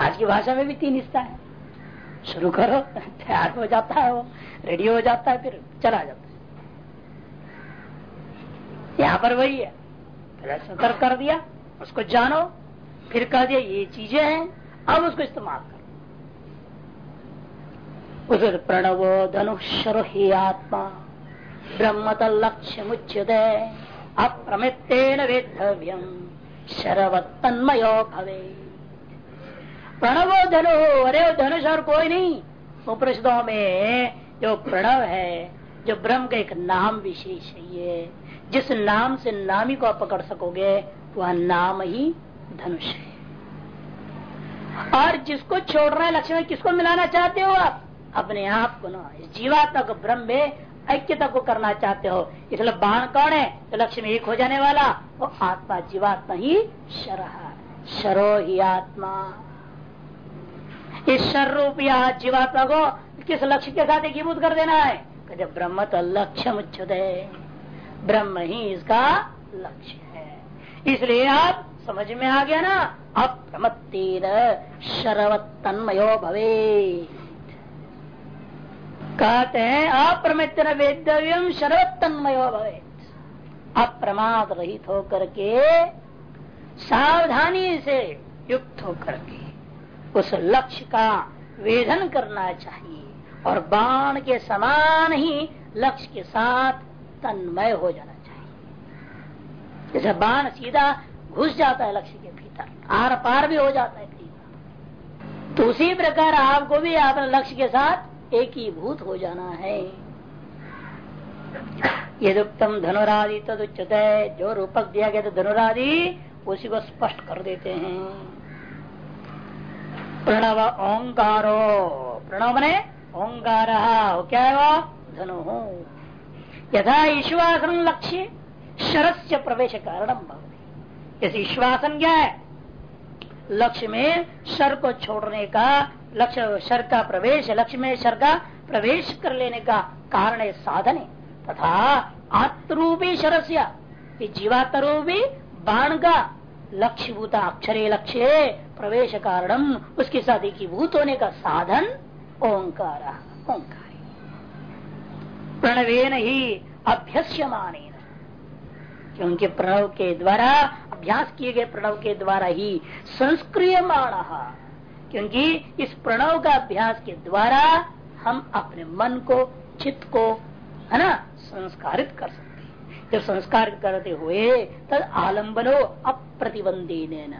आज की भाषा में भी तीन हिस्सा है। शुरू करो, तैयार हो जाता है वो रेडी हो जाता है, फिर चला जाता है। यहाँ पर वही है। पहले सतर्क कर दिया, उसको जानो, फिर कह दिया, ये चीज़ें हैं, अब उसको इस्तेमाल उस प्रणव धनुषर आत्मा ब्रह्म लक्ष्य मुच्यते अप्रमितेन वेद्धव्यम शरवत्तन्मयो भवे प्रणव धनु अरे धनुष और कोई नहीं। उपनिषदों में जो प्रणव है, जो ब्रह्म का एक नाम विशेष है ये, जिस नाम से नामी को आप पकड़ सकोगे, वह नाम ही धनुष है। और जिसको छोड़ रहे लक्ष्य में किसको मिलाना चाहते हो आप? अपने आप को ना, इस जीवात्मा को ब्रह्म में ऐक्यता को करना चाहते हो। इसलिए बाण कौन है? तो लक्ष्य में एक हो जाने वाला, वो आत्मा, जीवात्मा ही शर शरो ही आत्मा। इस शर रूप या जीवात्मा को किस लक्ष्य के साथ एकीभूत कर देना है? कहते ब्रह्म तो लक्ष्य मुच्छुद ब्रह्म ही इसका लक्ष्य है। इसलिए आप समझ में आ गया ना, अप्रमत्तेन शरवत तन्मयो भवे। कहते हैं अप्रमित वेदव्यम शरवत भवे अप्रमाद रहित होकर के, सावधानी से युक्त होकर के, उस लक्ष्य का वेधन करना चाहिए और बाण के समान ही लक्ष्य के साथ तन्मय हो जाना चाहिए। जैसे बाण सीधा घुस जाता है लक्ष्य के भीतर आर पार भी हो जाता है तो उसी प्रकार आपको भी अपने लक्ष्य के साथ एक ही भूत हो जाना है। यदुक्तम धनुरादि तद उच्चत जो रूपक दिया गया तो धनुरादि, उसी को स्पष्ट कर देते हैं। प्रणव ओंकारो, प्रणव ने ओंकार क्या है वो? धनु। यथा ईश्वासन लक्ष्य, शरस्य प्रवेश कारण जैसे ईश्वासन क्या है लक्ष्य में शर को छोड़ने का, लक्ष्य, शर का प्रवेश, लक्ष्य में शर का प्रवेश कर लेने का कारण साधन है। तथा आत्मरूपी शरस्य जीवात्मरूपी बाण का लक्ष्य भूता अक्षरे लक्ष्य प्रवेश कारणम, उसके साथ एकीभूत होने का साधन ओंकार ओंकार। प्रणवेन ही अभ्यस्यमान क्योंकि प्रणव के द्वारा अभ्यास किए गए प्रणव के द्वारा ही संस्क्रियमाण। क्योंकि इस प्रणव का अभ्यास के द्वारा हम अपने मन को, चित्त को, है ना, संस्कारित कर सकते हैं। जब संस्कार करते हुए, तद आलम्बनो अप्रतिबंधी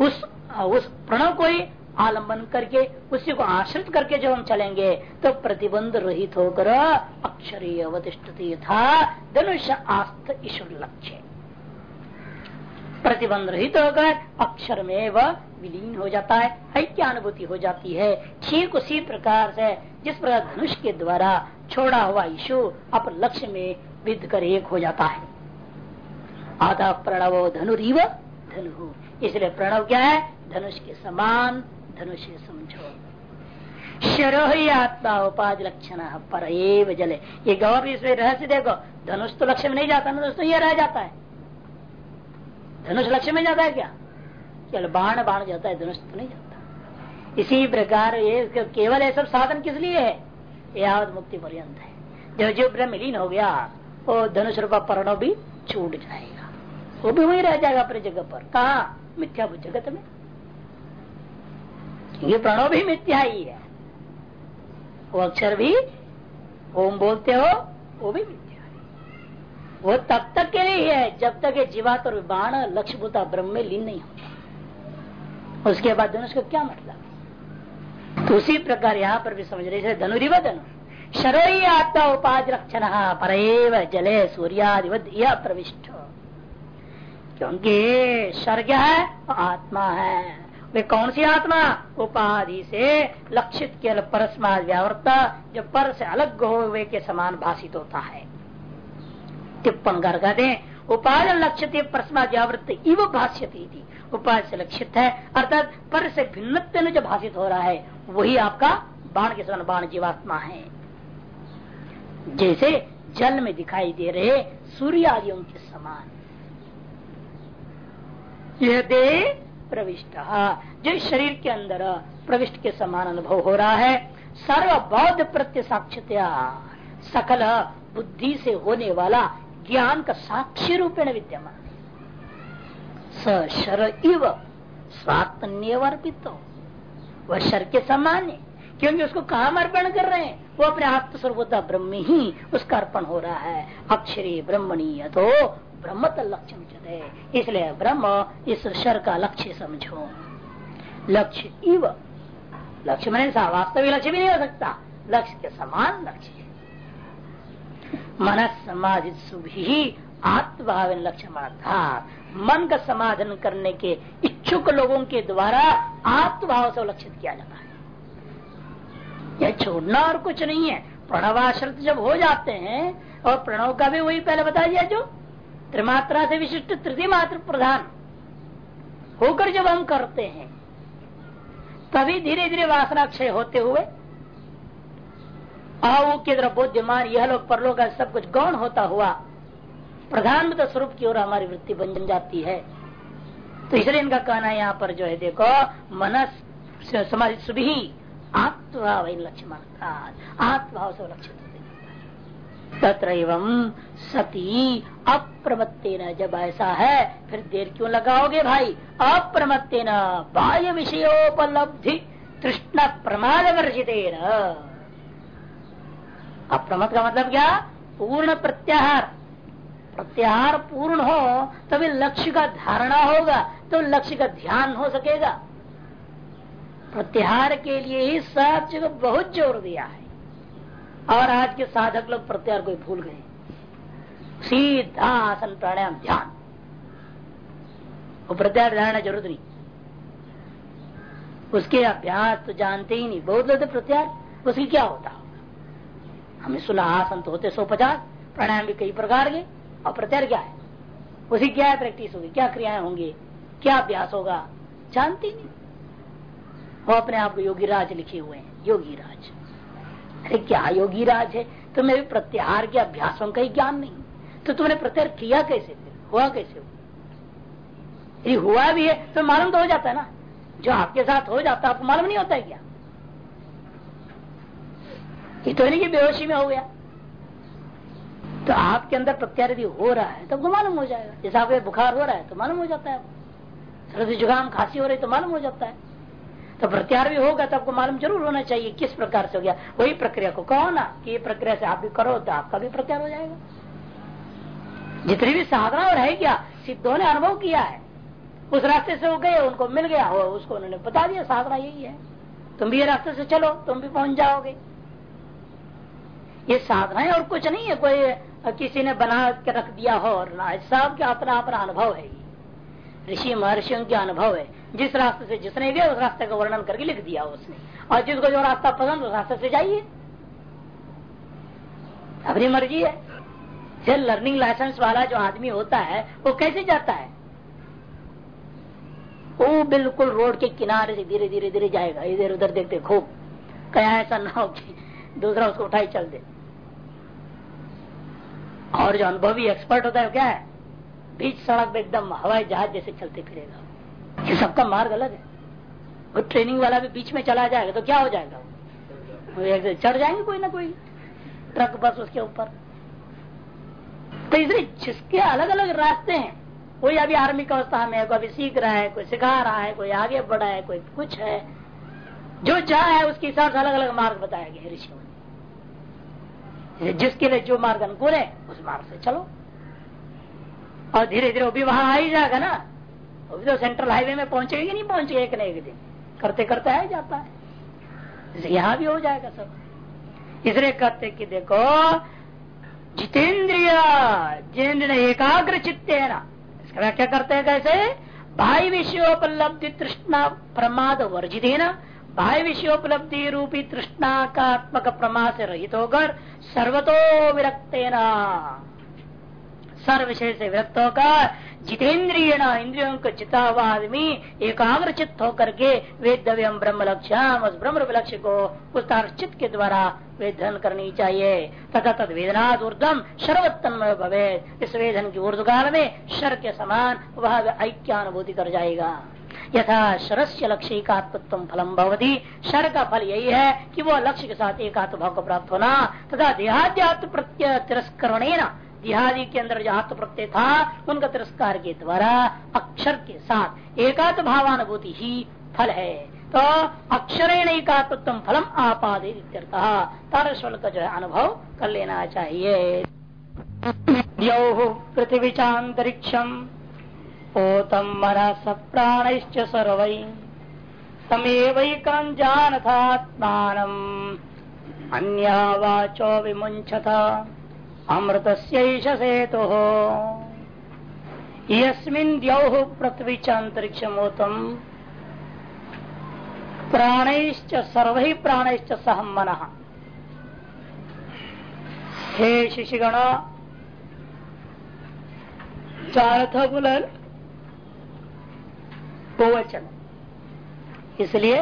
उस उस प्रणव को ही आलंबन करके, उसी को आश्रित करके जब हम चलेंगे तो प्रतिबंध रहित होकर अक्षरीय अवतिष्ठती था धनुष आस्थ ईश्वर लक्ष्य। प्रतिबंध रहित होकर अक्षर में वह विलीन हो जाता है ऐक्य अनुभूति हो जाती है। ठीक उसी प्रकार से जिस प्रकार धनुष के द्वारा छोड़ा हुआ ईशु अप लक्ष्य में विध कर एक हो जाता है। आधा प्रणव धनुरीव धनु। इसलिए प्रणव क्या है? धनुष के समान, धनुष समझो। शरो ही आत्मा उपाधि लक्षण पर जले। ये गौर इसमें रहस्य देखो, धनुष तो लक्ष्य में नहीं जाता ना दोस्तों ये रह जाता है। धनुष लक्ष्य में जाता है क्या? केवल बाण बाण जाता है, धनुष तो नहीं जाता। इसी प्रकार ये केवल ये सब साधन किस लिए है? यावत मुक्ति पर्यंत है। जब जो ब्रह्म लीन हो गया, वो धनुष रूपा पर्णव भी छूट जाएगा। वो भी वही रह जाएगा अपने जगह पर। कहा? मिथ्या जगत में। ये प्रणव भी मिथ्या ही है। वो अक्षर भी ओम बोलते हो, वो भी मिथ्या। वो तब तक के लिए है जब तक ये जीवात और बाण लक्ष्यभूता ब्रह्म में लीन नहीं होता। उसके बाद धनुष का क्या मतलब? तो उसी प्रकार यहाँ पर भी समझ रहे धनुरिव धनु शरोई आत्मा उपाधि लक्षण पर जले सूर्यादिवत यह प्रविष्ट। क्योंकि स्वर्ग है? आत्मा है। वे कौन सी आत्मा? उपाधि से लक्षित के परस्मा व्यावर्ता, जो पर से अलग हुए के समान भाषित होता है। टिप्पण कर कहते उपाधि लक्षित परस्मा व्यावृत्त इव भाष्यती थी उपाधि से लक्षित है अर्थात पर से भिन्न जो भाषित हो रहा है वही आपका बाण के समान बाण जीवात्मा है जैसे जल में दिखाई दे रहे सूर्य आदियों के समान यह दे प्रविष्ट जो शरीर के अंदर प्रविष्ट के समान अनुभव हो रहा है सर्व बौद्ध प्रत्य साक्षत्या सकल बुद्धि से होने वाला ज्ञान का साक्षी रूपेण विद्यमान। स शर इव स्वात्मर्पित वह शर के समान है, क्योंकि उसको कहा अर्पण कर रहे हैं। वो अपने आत्म स्वरूपता ब्रह्म ही, उसका अर्पण हो रहा है। अक्षरी ब्रह्मणी अथो ब्रह्म लक्ष्य है इसलिए ब्रह्म इस शर का लक्ष्य समझो। लक्ष्य इव। लक्ष्य मैंने वास्तविक लक्ष्य भी नहीं हो सकता। लक्ष्य के समान लक्ष्य मन समाधित सुभी आत्मभाव लक्ष्य मन का समाधान करने के इच्छुक लोगों के द्वारा आत्मभाव से लक्षित किया जाता है। यह छोड़ना और कुछ नहीं है। प्रणवाश्रित जब हो जाते हैं, और प्रणव का भी वही पहले बता दिया जो, त्रिमात्रा से विशिष्ट तृतीय मात्र प्रधान होकर जब हम करते हैं, तभी धीरे धीरे वासना क्षय होते हुए अहो की बुद्धिमान यह लोग परलोक का सब कुछ गौण होता हुआ? प्रधानमंत्री स्वरूप की ओर हमारी वृत्ति बन जाती है। तो इसलिए इनका कहना है यहाँ पर जो है, देखो, मनस समाज सुभी आत्मभाव लक्ष्य आत्मभाव से लक्षित तत्र एवं सती अप्रमत्ते न जब ऐसा है, फिर देर क्यों लगाओगे भाई? अप्रमत्ते न बाह्य विषयोपलब्धि, तृष्ण प्रमाद वर्जित अप्रमत का मतलब क्या? पूर्ण प्रत्याहार। प्रत्याहार पूर्ण हो, तभी लक्ष्य का धारणा होगा तो लक्ष्य का ध्यान हो सकेगा। प्रत्याहार के लिए ही सब जगह बहुत ज़ोर दिया है। और आज के साधक लोग प्रत्याहार को भूल गए। सीधा आसन प्राणायाम, ध्यान। वो प्रत्याहार धारणा ज़रूरत नहीं। उसके अभ्यास तो जानते ही नहीं। बहुत लोग तो प्रत्याहार, उसकी क्या होता? हमें सुना आसन तो होते सौ पचास, प्राणायाम भी कई प्रकार के, और प्रत्यार क्या है उसी क्या प्रैक्टिस होगी? क्या क्रियाएँ होंगी? क्या अभ्यास होगा? जानती नहीं। वो अपने आप को योगी राज लिखे हुए हैं। योगी राज अरे क्या योगी राज है? तुम्हें भी प्रत्याहार के अभ्यासों का ही ज्ञान नहीं। तो तुमने प्रत्यार किया कैसे हुआ कैसे? यदि हुआ भी है तो मालूम तो हो जाता है ना। जो आपके साथ हो जाता है, आपको मालूम नहीं होता है क्या? ये तो नहीं कि बेहोशी में हो गया। तो आपके अंदर प्रत्यारिधि हो रहा है तो मालूम हो जाएगा। जैसे आपको बुखार हो रहा है तो मालूम हो जाता है। सर्दी, जुकाम, खांसी हो रही तो मालूम हो जाता है। तो प्रत्यार भी होगा तो आपको मालूम ज़रूर होना चाहिए, किस प्रकार से हो गया। वही प्रक्रिया को कहो ना, कि ये प्रक्रिया से आप भी करो तो आपका भी प्रत्यार हो जाएगा। जितनी भी साधना और है क्या, सिद्धों ने अनुभव किया है, उस रास्ते से वो गए, उनको मिल गया हो उसको उन्होंने बता दिया, साधना यही है। तुम भी ये रास्ते से चलो, तुम भी पहुँच जाओगे। ये साधना है और कुछ नहीं है। कोई किसी ने बना के रख दिया हो और सब का अपना अपना अनुभव है ऋषि महर्षियों के अनुभव है। जिस रास्ते से जिसने गया उस रास्ते का वर्णन करके लिख दिया उसने। और जिसको जो रास्ता पसंद, उस रास्ते से जाइए। अपनी मर्ज़ी है। जो लर्निंग लाइसेंस वाला जो आदमी होता है, वो कैसे जाता है? वो बिल्कुल रोड के किनारे से धीरे धीरे धीरे जाएगा। इधर उधर देखते, खूब। कया ऐसा ना हो कि दूसरा उसको उठाई चल दे। और जो अनुभवी एक्सपर्ट होता है क्या है? बीच सड़क पे एकदम हवाई जहाज़ जैसे चलते फिरेगा। ये सबका मार्ग अलग है। वो ट्रेनिंग वाला भी बीच में चला जाएगा तो क्या हो जाएगा? वो चढ़ जाएँगे कोई ना कोई। ट्रक बस उसके ऊपर। तो इसलिए जिसके अलग अलग रास्ते हैं, कोई अभी आर्मी का अवस्था में है, कोई अभी सीख रहा है, कोई सिखा रहा है, कोई आगे बढ़ा है, कोई कुछ है, जो चाह है उसके हिसाब से अलग अलग मार्ग बताया गया ऋषियों जिसके लिए जो मार्ग अनुकूल है, उस मार्ग से चलो। और धीरे धीरे वो भी वहाँ आ ही जाएगा ना। वो भी तो सेंट्रल हाईवे में पहुंचेगा नहीं पहुंचेगा एक न एक दिन। करते करते आ जाता है। यहाँ भी हो जाएगा सब। इसलिए कहते कि देखो, जितेंद्रिय जिन एकाग्र चित्ते है ना, इसका व्याख्या करते हैं कैसे? भाई विषयोपलब्धि तृष्णा प्रमाद वर्जित है ना भाई विषयोपलब्धि रूपी तृष्णाकात्मक प्रमा से रहित होकर सर्वतो विरक्त सर्व विषय से विरक्त होकर जितेंद्रिय इंद्रियों को जिता हुआ आदमी एकाग्र चित्त होकर के वेदव्यम ब्रह्म लक्ष्यम उस ब्रह्म लक्ष्य को उस चित्त के द्वारा वेदन करनी चाहिए। तथा तद वेदना ऊर्धम सर्वोत्तम भवे इस वेदन की ऊर्ध में शर के समान वह ऐक्यानुभूति कर जाएगा। यथा शरस्य लक्ष्य एकात्म फलम भवती। शर का फल यही है कि वो लक्ष्य के साथ एकात्म भाव को प्राप्त होना, तथा देहाद्यात्म प्रत्यय तिरस्करण देहादि के अंदर जो आत्म प्रत्यय था, उनका तिरस्कार के द्वारा अक्षर के साथ एकात्म भावानुभूति ही फल है। तो अक्षरेण एकात्म फलम आपादे तारस्वल का जो है, अनुभव कर लेना चाहिए। पृथ्वी चातरिक्षम ओतम मरा स प्राणश्च सर्वै। तमेवैकं जानथात्मानम्। अन्या वाचो विमुञ्चथ अमृत सेतु। यस्मिन् पृथ्वी च अंतरिक्षमोतम प्राणैश्च सर्व प्राणैश्च सह मन। हे शिशिगण चारथ बुलन बहुवचन। इसलिए,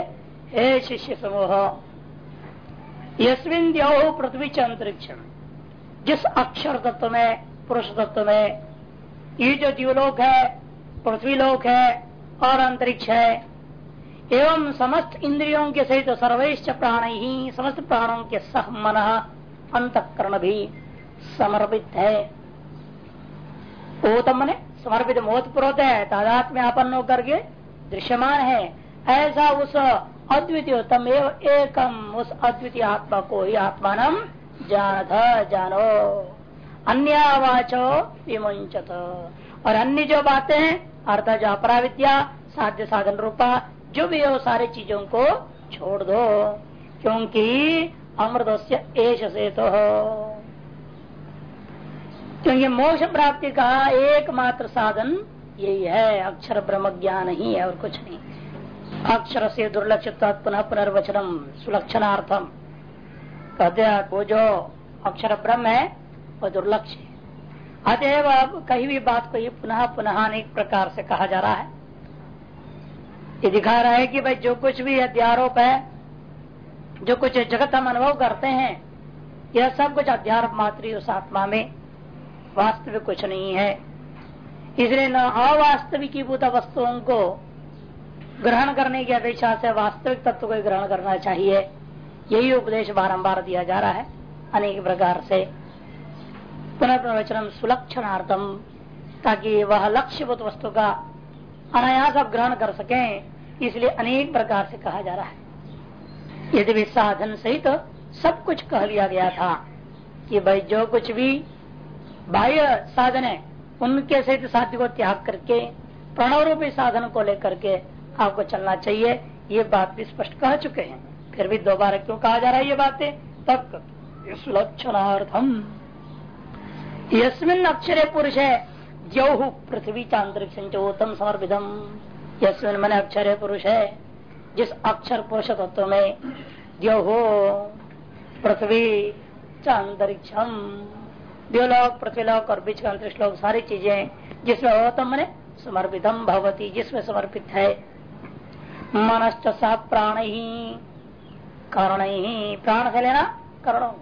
हे शिष्य समूह द्यौ पृथ्वी च अंतरिक्षम। जिस अक्षर तत्व में, पुरुष तत्व में, ये जो जीवलोक है, पृथ्वी लोक है, और अंतरिक्ष है, एवं समस्त इंद्रियों के सहित तो सर्वेश प्राण ही समस्त प्राणों के सह मन, अंतकरण भी समर्पित है। ओतम मने, समर्पित मोहपूर्वत है तादात में आपन्न होकर के दृश्यमान है। ऐसा उस अद्वितीय तम एव एकम, उस अद्वितीय आत्मा को ही आत्मान जान जानो। अन्य वाचो विमुंचत और अन्य जो बातें हैं अर्थात जो अपराविद्या साध्य साधन रूपा, जो भी हो, सारी चीज़ों को छोड़ दो। क्योंकि अमृत से एश से तो क्योंकि मोक्ष प्राप्ति का एकमात्र साधन यही है, अक्षर ब्रह्म ज्ञान ही है और कुछ नहीं। अक्षर से दुर्लक्षित पुनः पुनर्वचनम, सुलक्षणार्थम। कहते वो जो अक्षर ब्रह्म है, वो दुर्लक्ष है। अतएव अब कहीं भी बात को पुनः पुनः अनेक प्रकार से कहा जा रहा है। ये दिखा रहा है कि भाई जो कुछ भी अध्यारोप है, जो कुछ जगत हम अनुभव करते हैं, यह सब कुछ अध्यारोप मात्र उस आत्मा में वास्तविक कुछ नहीं है। इसलिए न अवास्तविकी भूत वस्तुओं को ग्रहण करने की अपेक्षा से वास्तविक तत्व को ग्रहण करना चाहिए। यही उपदेश बारंबार दिया जा रहा है। अनेक प्रकार से। पुनः प्रवचन सुलक्षणार्थम ताकि वह लक्ष्यभूत वस्तु का अनायास आप ग्रहण कर सके, इसलिए अनेक प्रकार से कहा जा रहा है। यदि भी साधन सहित तो सब कुछ कह लिया गया था कि भाई जो कुछ भी बाह्य साधन है उनके सहित साध्य को त्याग करके प्रणव रूपी साधन को लेकर के आपको चलना चाहिए। ये बात भी स्पष्ट कह चुके हैं। फिर भी दोबारा क्यों कहा जा रहा है ये बातें? तक सुलक्षणार्थम यस्मिन अक्षर पुरुष है जौ पृथ्वी चांतरिक्ष उत्तम समर्पितम। यस्मिन मन अक्षर पुरुष है, जिस अक्षर पुरुष तत्व में जो हो पृथ्वी चांतरिक्षम द्योलोक पृथ्वीलोक और बीच का अंतरिक्ष लोक सारी चीज़ें जिसमें उत्तम मने समर्पितम भगवती जिसमें समर्पित है। मनस्त सा प्राण ही कारण ही प्राण से लेना करणों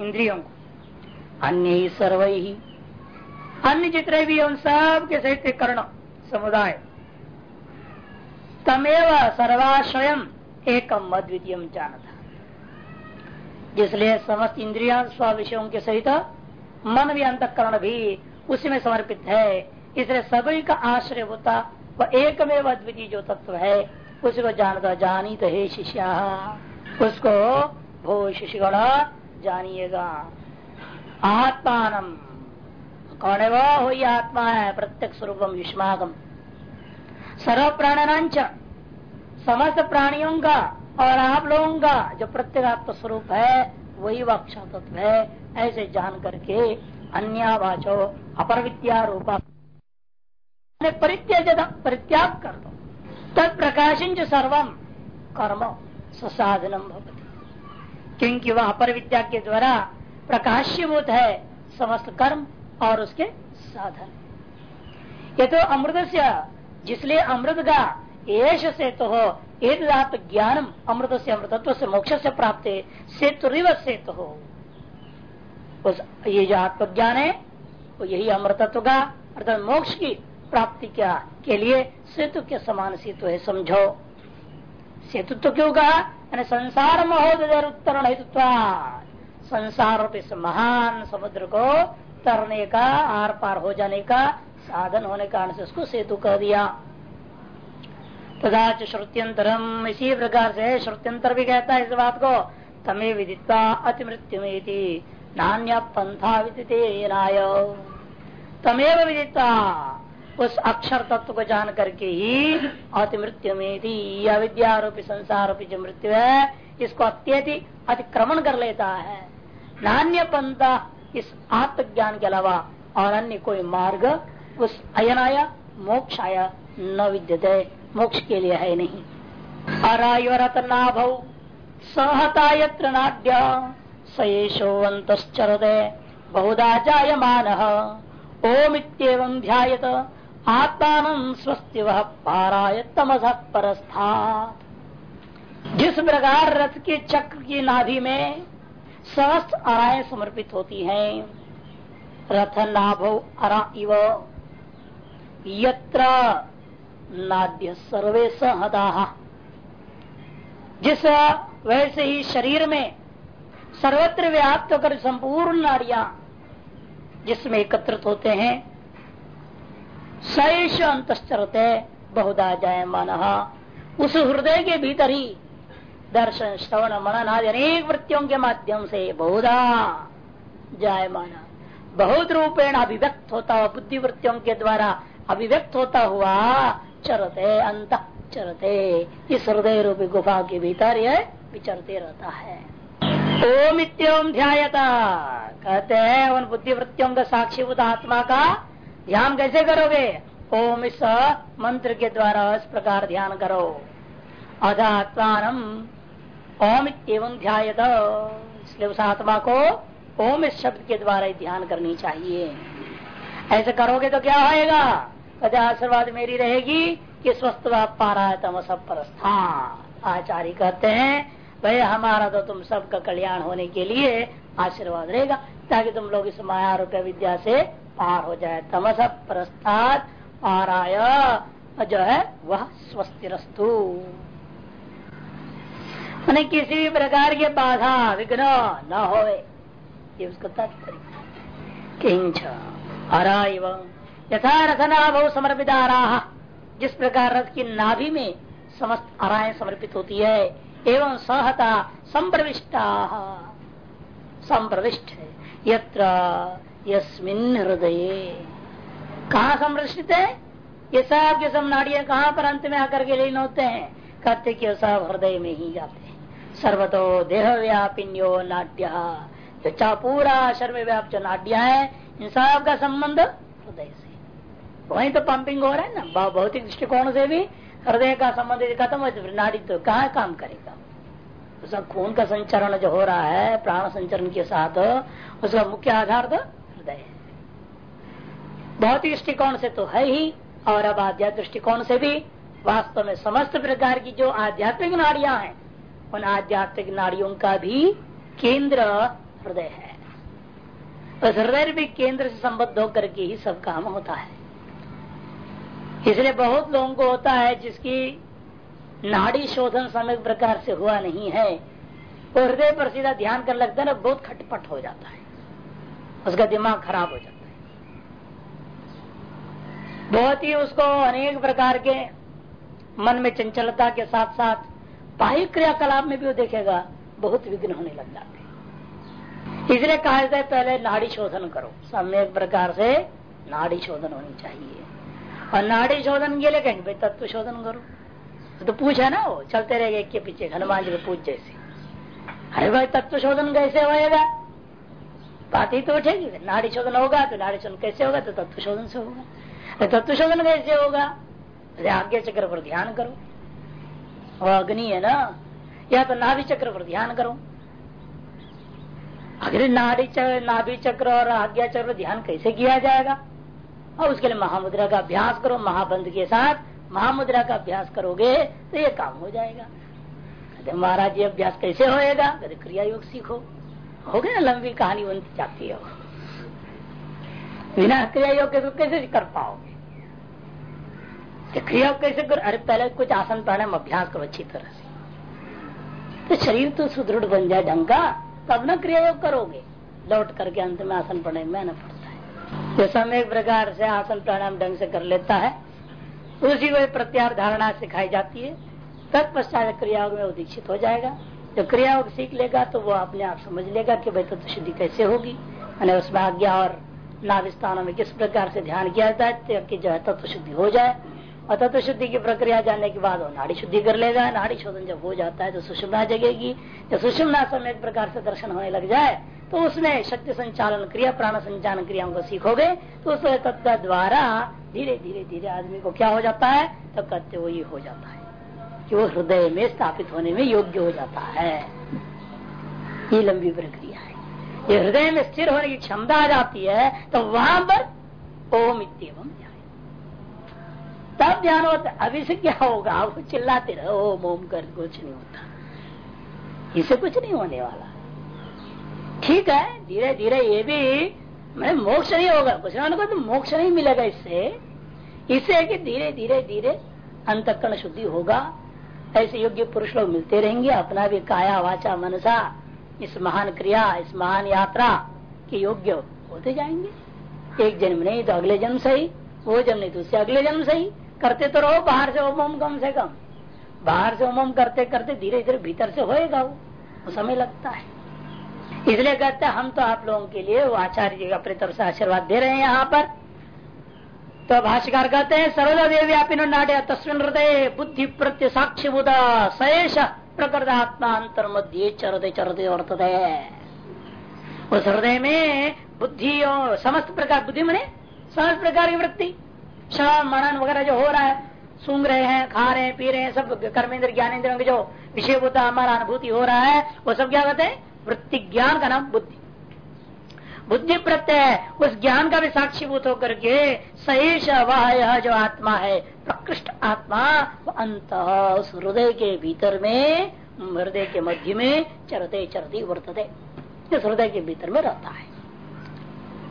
इंद्रियों को। अन्य ही सर्व। ही अन्य जितने भी उन सब के सहित कर्ण, समुदाय। तमेव सर्वाश्रयम एकम अद्वितीय जान था जिसलिए समस्त इंद्रिया स्व विषयों के सहित मन भी अंतकरण भी उसी में समर्पित है। इसलिए सभी का आश्रय होता, वह एकमेव अद्वितीय जो तत्व है, उसको जानता जानी तो हे शिष्या। उसको भो शिशुगण जानिएगा। आत्मान कौन है वो? हो आत्मा है प्रत्यक्ष स्वरूपम युष्मागम सर्व प्राणांच समस्त प्राणियों का और आप लोगों का जो प्रत्येक आत्म स्वरूप है, वही वक्षा तत्व है ऐसे जान करके अन्य वाचो अपर विद्या रूपा परित्याग परित्याग कर दो। तद प्रकाशन जो सर्वम कर्म ससाधनम भवती। क्योंकि वह अपर विद्या के द्वारा प्रकाश्यभूत है, समस्त कर्म और उसके साधन। ये तो अमृत से जिसलिए अमृत का येष से तो हो एक ज्ञानम अमृत से अमृतत्व से मोक्ष से प्राप्त सेतु। रिव से तो हो उस ये जो आत्मज्ञान है, वो यही अमृतत्व का, अर्थात मोक्ष की प्राप्ति क्या के लिए सेतु के समान सेतु है, समझो। सेतु तो क्यों कहा? संसार महोदय उत्तरण हेतु संसार रूप इस महान समुद्र को तरने का, आर पार हो जाने का, साधन होने कारण से उसको सेतु कह दिया। तथा श्रुत्यंतरम, इसी प्रकार से श्रुत्यंतर भी कहता है इस बात को। तमे विदिता अति मृत्यु नान्य पंथा विदिते तमेव विदिता उस अक्षर तत्व को जान करके ही अति मृत्यु में अविद्या रूपी संसार रूपी जो मृत्यु है, इसको अत्यधिक अतिक्रमण कर लेता है। नान्य पंथा इस आत्मज्ञान के अलावा और अन्य कोई मार्ग उस अयनाया, मोक्षाया न विद्यते। मोक्ष के लिए है नहीं। अरायुरत नाभ सहता यत्र नाड्य सयेशोवंतरदे बहुधा जायमान। ओमित्येवं ध्यात आत्मान स्वस्ति वह पाराय तमस परस्था जिस प्रकार रथ के चक्र की नाभि में समस्त अराय समर्पित होती हैं, रथ नाभो अरा इव। यत्र नाद्य सर्वे सहदा जिस वैसे ही शरीर में सर्वत्र व्याप्त होकर संपूर्ण नारिया जिसमें एकत्रित होते हैं सैष अंतरते बहुधा जाय मन उस हृदय के भीतर ही दर्शन, श्रवण, मनन आदि अनेक वृत्तियों के माध्यम से बहुधा जाय माना बहुत रूपेण अभिव्यक्त होता हुआ, बुद्धि वृत्तियों के द्वारा अभिव्यक्त होता हुआ चरते अंत चरते इस हृदय रूपी गुफा के भीतर यह विचरते रहता है। ओम इतम ध्यायता। कहते हैं, उन बुद्धि वृत्तियों का साक्षीभूत आत्मा का ध्यान कैसे करोगे? ओम इस मंत्र के द्वारा इस प्रकार ध्यान करो। अधात्मान ओम एवं ध्यात इसलिए उस आत्मा को ओम इस शब्द के द्वारा ही ध्यान करनी चाहिए। ऐसे करोगे तो क्या होएगा? कदे आशीर्वाद मेरी रहेगी कि स्वस्थ पा रहा है तम सब पर आचार्य कहते हैं भाई हमारा तो तुम सबका कल्याण होने के लिए आशीर्वाद रहेगा, ताकि तुम लोग इस माया रुपये विद्या से पार हो जाए। तमस प्रस्ताद पाराय। जो है, वह स्वस्थ रस्तु मैंने किसी भी प्रकार के बाधा, विघ्न न हो ये उसका तात्पर्य। किंच अराइव यथा रथनाभ समर्पित जिस प्रकार रथ की नाभि में समस्त अराएँ समर्पित होती है एवं सहता संप्रविष्टा। संप्रविष्ट। यत्र यस्मिन हृदय। कहा संरक्षित है ये सब के सब नाड़िया कहाँ पर अंत में आकर के लीन होते हैं? कहते कि सब हृदय में ही जाते हैं। सर्वतो देह व्यापिन्यो नाट्य जो पूरा शर्म व्याप जो नाट्य है, इन सब का संबंध हृदय से। वही तो पंपिंग हो रहा है ना? भौतिक दृष्टिकोण से भी हृदय का संबंध खत्म हो नाड़ी तो कहा काम करेगा? उसका खून का संचरण जो हो रहा है, प्राण संचरण के साथ, उसका मुख्य आधार तो हृदय है। भौतिक दृष्टिकोण से तो है ही, और अब आध्यात्मिक दृष्टिकोण से भी वास्तव में समस्त प्रकार की जो आध्यात्मिक नाड़ियाँ हैं, उन आध्यात्मिक नाड़ियों का भी केंद्र हृदय है। उस हृदय भी केंद्र से संबद्ध होकर के ही सब काम होता है। इसलिए बहुत लोगों को होता है जिसकी नाड़ी शोधन समय प्रकार से हुआ नहीं है, वो हृदय पर सीधा ध्यान कर लगता है ना, बहुत खटपट हो जाता है। उसका दिमाग खराब हो जाता है। बहुत ही उसको अनेक प्रकार के मन में चंचलता के साथ साथ बाह्य क्रियाकलाप में भी वो देखेगा, बहुत विघ्न होने लग जाते इसलिए कहा है, पहले नाड़ी शोधन करो। सम्यक प्रकार से नाड़ी शोधन होनी चाहिए। और नाड़ी शोधन के लिए कहेंगे, भाई तत्व शोधन करो। तो पूछा ना वो, चलते रहेगा एक के पीछे, हनुमान जी को पूछ जैसे। अरे भाई, तत्व शोधन कैसे होएगा? बात ही तो उठेगी नाड़ी शोधन होगा तो नाड़ी शोधन कैसे होगा? तो तत्व शोधन से होगा। तत्व शोधन कैसे होगा? अरे आज्ञा चक्र पर ध्यान करो। अग्नि है ना, या तो नाभि चक्र पर ध्यान करो। अगर नाड़ी नाभि चक्र और आज्ञा चक्र ध्यान कैसे किया जाएगा? और उसके लिए महामुद्रा का अभ्यास करो, महाबंध के साथ महामुद्रा का अभ्यास करोगे तो ये काम हो जाएगा। कहते महाराज ये अभ्यास कैसे होएगा? कभी क्रिया योग सीखो। हो गया लंबी कहानी बनती जाती है। बिना क्रिया योग के तो कैसे कर पाओगे? क्रिया कैसे कर? अरे, पहले कुछ आसन प्राणायाम, अभ्यास करो अच्छी तरह से। तो शरीर तो सुदृढ़ बन जाए ढंग का, तब ना क्रिया योग करोगे। लौट करके अंत में आसन प्राणायाम में न पड़ता है। जो समय एक प्रकार से आसन प्राणायाम ढंग से कर लेता है। उसी को प्रत्यार धारणा सिखाई जाती है। तत्पश्चात क्रियायोग में दीक्षित हो जाएगा। जब क्रियायोग सीख लेगा तो वो अपने आप समझ लेगा कि भाई तत्व शुद्धि कैसे होगी मैंने उसमें आज्ञा और नाभ स्थानों में किस प्रकार से ध्यान किया जाता है कि जो है तत्व शुद्धि हो जाए। और तत्व शुद्धि की प्रक्रिया जानने के बाद वो नाड़ी शुद्धि कर लेगा। नाड़ी शोधन जब हो जाता है तो सुषमना जगेगी। जब सुषमना समय एक प्रकार से दर्शन होने लग जाए तो उसमें शक्ति संचालन क्रिया, प्राण संचालन क्रियाओं को सीखोगे तो उस तत्व द्वारा धीरे धीरे धीरे आदमी को क्या हो जाता है? तो कहते वो ये हो जाता है। कि वो हृदय में स्थापित होने में योग्य हो जाता है। ये लंबी प्रक्रिया है। ये हृदय में स्थिर होने की क्षमता आ जाती है तो वहाँ पर ओम इतम तब ध्यान। होता अभी से क्या होगा? आप चिल्लाते रहो, ओम ओम कर, कुछ नहीं होता। इसे कुछ नहीं होने वाला। ठीक है धीरे धीरे ये भी, मैं मोक्ष नहीं होगा। कुछ ना तो मोक्ष नहीं मिलेगा इससे। इससे कि धीरे धीरे धीरे अंतकरण शुद्धि होगा। ऐसे योग्य पुरुष लोग मिलते रहेंगे, अपना भी काया, वाचा, मनसा, इस महान क्रिया, इस महान यात्रा के योग्य होते जाएँगे। एक जन्म नहीं तो अगले जन्म सही वो जन्म नहीं तो उससे अगले जन्म सही करते तो रहो, बाहर से ओम कम से कम। बाहर से ओम करते करते धीरे धीरे भीतर से होएगा वो समय लगता है। इसलिए कहते हैं, हम तो आप लोगों के लिए वो आचार्य जी अपनी तरफ़ से आशीर्वाद दे रहे हैं यहाँ पर। तो भाष्यकार कहते हैं, सर्वदा व्यापी नाट्य तस्वीन हृदय बुद्धि प्रत्य साक्षी बुदा सहेश प्रकृत आत्मा अंतर मध्य चरते चरते वर्तते। उस हृदय में बुद्धि और समस्त प्रकार, बुद्धि मने समस्त प्रकार की वृत्ति श्रवण मनन वगैरह जो हो रहा है सुन रहे हैं, खा रहे हैं, पी रहे हैं, सब कर्मेंद्र ज्ञानेन्द्र के जो विषय होता हमारा अनुभूति हो रहा है, वो सब क्या कहते हैं? वृत्ति ज्ञान का नाम बुद्धि। बुद्धि प्रत्यय, उस ज्ञान का भी साक्षीभूत होकर के सहेश वह यह जो आत्मा है, प्रकृष्ट आत्मा अंत, उस हृदय के भीतर में, हृदय के मध्य में चरते चरती वर्तते, इस हृदय के भीतर में रहता है।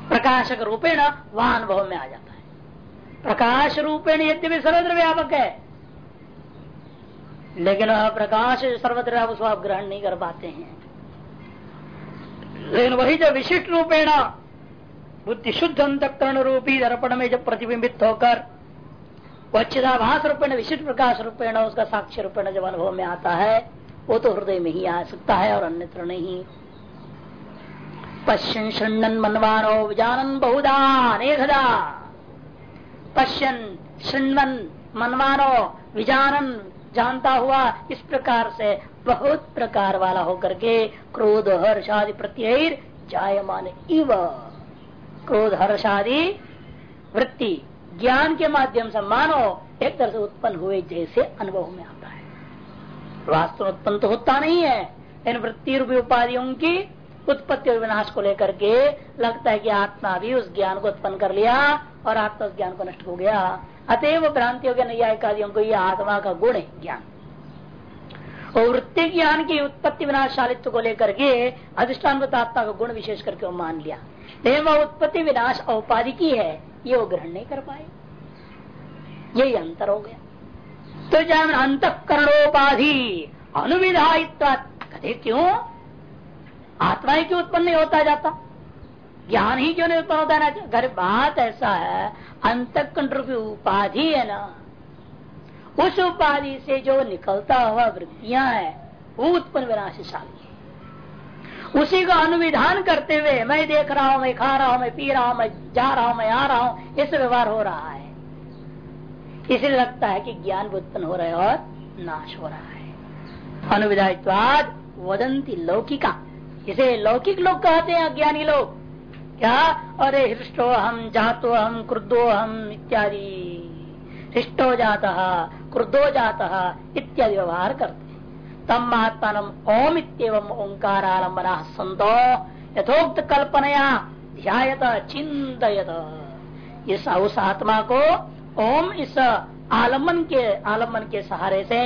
प्रकाशक रूपेण वह अनुभव में आ जाता है। प्रकाश रूपेण यद्यपि सर्वत्र व्यापक है, लेकिन प्रकाश सर्वत्र आप ग्रहण नहीं कर पाते हैं। लेकिन वही जो विशिष्ट रूपेण बुद्धि शुद्ध अंतकरण रूपी दर्पण में जब प्रतिबिंबित होकर वह रूपेण विशिष्ट प्रकाश रूपेण उसका साक्ष्य रूपेण जब अनुभव में आता है वो तो हृदय में ही आ सकता है और अन्यत्र नहीं। पश्यन शृणन मनवानो विजानन बहुधा अनेकदा पश्यन शृणवन मनवानो विजानन जानता हुआ इस प्रकार से बहुत प्रकार वाला होकर के क्रोध हर्षादि प्रत्यय जायमान इव। क्रोध हर्षादि वृत्ति ज्ञान के माध्यम से मानो, एक तरह से उत्पन्न हुए जैसे अनुभव में आता है। वास्तव उत्पन्न तो होता नहीं है इन वृत्ति रूपी उपाधियों की उत्पत्ति और विनाश को लेकर के लगता है कि आत्मा भी उस ज्ञान को उत्पन्न कर लिया और आत्मा उस ज्ञान को नष्ट हो गया। अतएव भ्रांति हो गया नैयायिकादियों को यह आत्मा का गुण है ज्ञान। और वृत्ति ज्ञान की उत्पत्ति विनाशालित्व को लेकर के अधिष्ठान आत्मा का गुण विशेष करके मान लिया। लेकिन वह उत्पत्ति विनाश औपाधि की है, ये वो ग्रहण नहीं कर पाए। यही अंतर हो गया। तो जब अंत करणोपाधि अनुविधायित्व कथे क्यों? आत्मा ही क्यों उत्पन्न नहीं होता जाता? ज्ञान ही क्यों नहीं उत्पन्न होता ना? घर बात ऐसा है अंत रूपी उपाधि है ना, उस उपाधि से जो निकलता हुआ वृत्तियाँ है, वो उत्पन्न विनाशशाली है। उसी का अनुविधान करते हुए मैं देख रहा हूँ, मैं खा रहा हूँ, मैं पी रहा हूँ, मैं जा रहा हूँ, मैं आ रहा हूँ, इस व्यवहार हो रहा है। इसलिए लगता है कि ज्ञान उत्पन्न हो रहा है और नाश हो रहा है। अनुविधायित्वाद वदंती लौकिका, इसे लौकिक लोग कहते हैं, अज्ञानी लोग। क्या? अरे हृष्टो हम जातो हम क्रुद्धो हम इत्यादि। हृष्टो जाता, क्रुद्धो जाता इत्यादि व्यवहार करते। तम महात्मा ओम इतम ओंकार आलम्बना संतो यथोक्त कल्पनया ध्यात चिंतत इस उस आत्मा को ओम इस आलंबन के आलंबन के सहारे से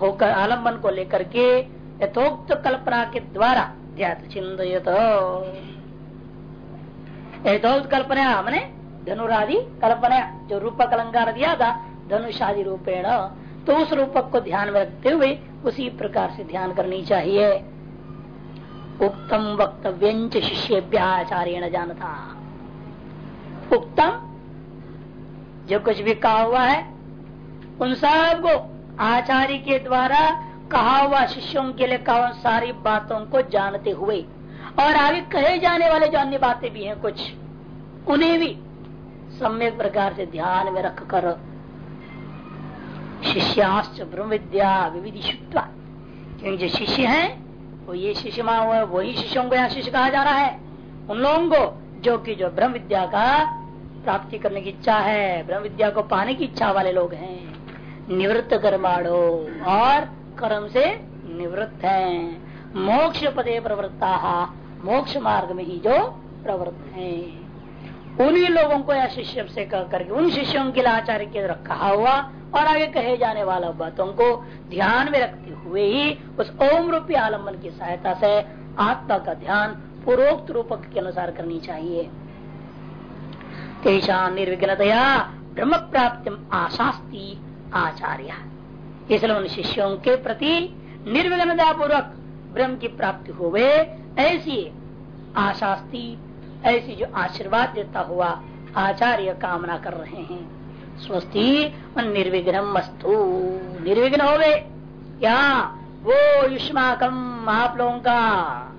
होकर, आलंबन को लेकर के यथोक्त कल्पना के द्वारा ध्यात चिंतत यथोक्त कल्पना हमने, धनुरादि कल्पना, जो रूपक अलंकार दिया था, धनुषादि रूपेण तो उस रूपक को ध्यान में रखते हुए उसी प्रकार से ध्यान करनी चाहिए। उक्तम वक्तव्य शिष्य जान था उत्तम जो कुछ भी कहा हुआ है, उन सबको आचार्य के द्वारा कहा हुआ शिष्यों के लिए कहा सारी बातों को जानते हुए और आगे कहे जाने वाले जो अन्य बातें भी हैं कुछ, उन्हें भी सम्यक प्रकार से ध्यान में रख कर शिष्याश्च ब्रह्म विद्या विविधि विविधिशुत्वा क्योंकि जो शिष्य है, वो ये शिष्य वही शिष्यों को यहाँ शिष्य कहा जा रहा है। उन लोगों को जो कि जो ब्रह्म विद्या का प्राप्ति करने की इच्छा है ब्रह्म विद्या को पाने की इच्छा वाले लोग हैं। निवृत्त कर्माणो और कर्म से निवृत्त हैं। मोक्ष पदे प्रवृत्ता मोक्ष मार्ग में ही जो प्रवृत्त हैं। उन्हीं लोगों को या शिष्य से कह करके, उन शिष्यों के लिए आचार्य के रखा हुआ और आगे कहे जाने वाला बातों को ध्यान में रखते हुए ही उस ओम रूपी आलंबन की सहायता से आत्मा का ध्यान पूर्वोक्त रूपक के अनुसार करनी चाहिए। तेषा निर्विघ्नतया ब्रह्म प्राप्ति आशास्ती आचार्य। इसलिए उन शिष्यों के प्रति निर्विघ्नता पूर्वक ब्रह्म की प्राप्ति हुए ऐसी आशास्ती, ऐसी जो आशीर्वाद देता हुआ आचार्य कामना कर रहे हैं। स्वस्ति निर्विघ्न मस्तु निर्विघ्न हो गए क्या वो युष्माकम आप लोगों का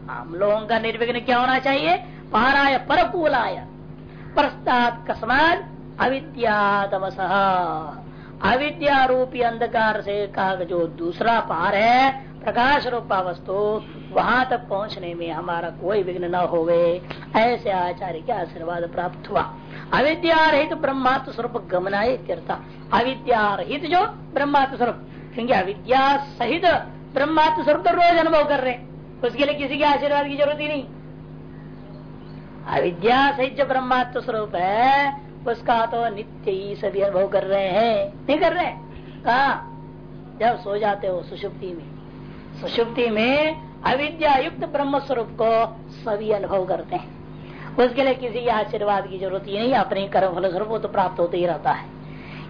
हम लोगों का निर्विघ्न क्या होना चाहिए? पाराय परकूलाय। प्रस्ताद कस्मात अविद्या तमस अविद्या रूपी अंधकार से का जो दूसरा पार है प्रकाश रूपा वस्तु वहाँ तक पहुँचने में हमारा कोई विघ्न न हो ऐसे आचार्य के आशीर्वाद प्राप्त हुआ। अविद्या रहित ब्रह्मात्म स्वरूप गमनाए अविद्या रहित जो ब्रह्मात्म स्वरूप क्योंकि अविद्या सहित ब्रह्मात्म स्वरूप तो रोज अनुभव कर रहे हैं। उसके लिए किसी के आशीर्वाद की ज़रूरत ही नहीं। अविद्या सहित जो ब्रह्मात्म स्वरूप है, उसका तो नित्य ही सभी अनुभव कर रहे हैं। नहीं कर रहे? कहा? जब सो जाते हो सुषुप्ति में। सुषुप्ति में अविद्या युक्त ब्रह्म स्वरूप को सभी अनुभव करते हैं। उसके लिए किसी आशीर्वाद की ज़रूरत ही नहीं, अपने कर्म फल स्वरूप तो प्राप्त होते ही रहता है।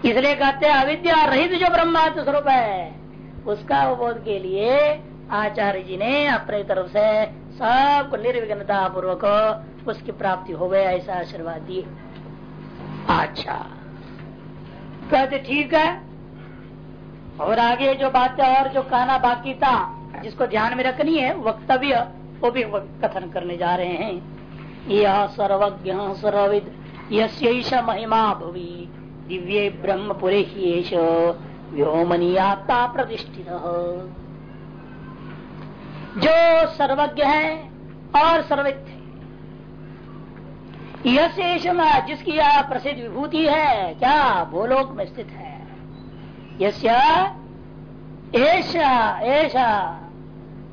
इसलिए कहते हैं, अविद्या रहित जो ब्रह्मात्म स्वरूप है, उसका अवबोध के लिए आचार्य जी ने अपने तरफ़ से सबको निर्विघ्नता पूर्वक उसकी प्राप्ति हो गया, ऐसा आशीर्वाद दिए। अच्छा। कहते, ठीक है। और आगे जो बातें, और जो कहना बाकी था जिसको ध्यान में रखनी है, वक्तव्य, वो भी कथन करने जा रहे हैं। यह सर्वज्ञ सर्विद यश महिमा भुवि, दिव्य ब्रह्मपुरे व्योमनी आत्मा प्रतिष्ठित। जो सर्वज्ञ है और सर्वित यह जिसकी यह प्रसिद्ध विभूति है, क्या भूलोक में स्थित है? यश्या ऐसा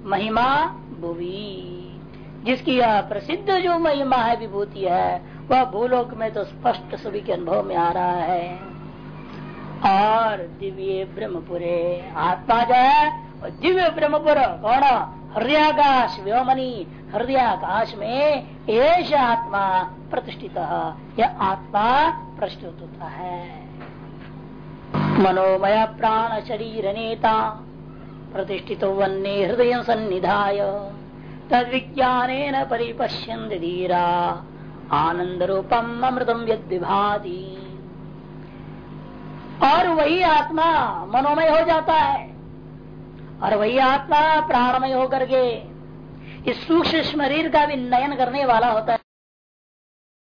महिमा भुवी। जिसकी यह प्रसिद्ध जो महिमा है, विभूति है, वह भूलोक में तो स्पष्ट सभी के अनुभव में आ रहा है। और दिव्य ब्रह्मपुरे, आत्मा जो है दिव्य ब्रह्मपुर, कौन? हृदयाकाश, व्योमनी, हृदयाकाश में एश आत्मा प्रतिष्ठित यह आत्मा प्रस्तुत होता है। मनोमय प्राण शरीर नेता। प्रतिष्ठित वन्य हृदय सन्निधाय। तद विज्ञान परिपश्यन धीरा। आनंद रूपम अमृतम यद और वही आत्मा मनोमय हो जाता है। और वही आत्मा प्राणमय होकर के इस सूक्ष्म शरीर का भी नयन करने वाला होता है।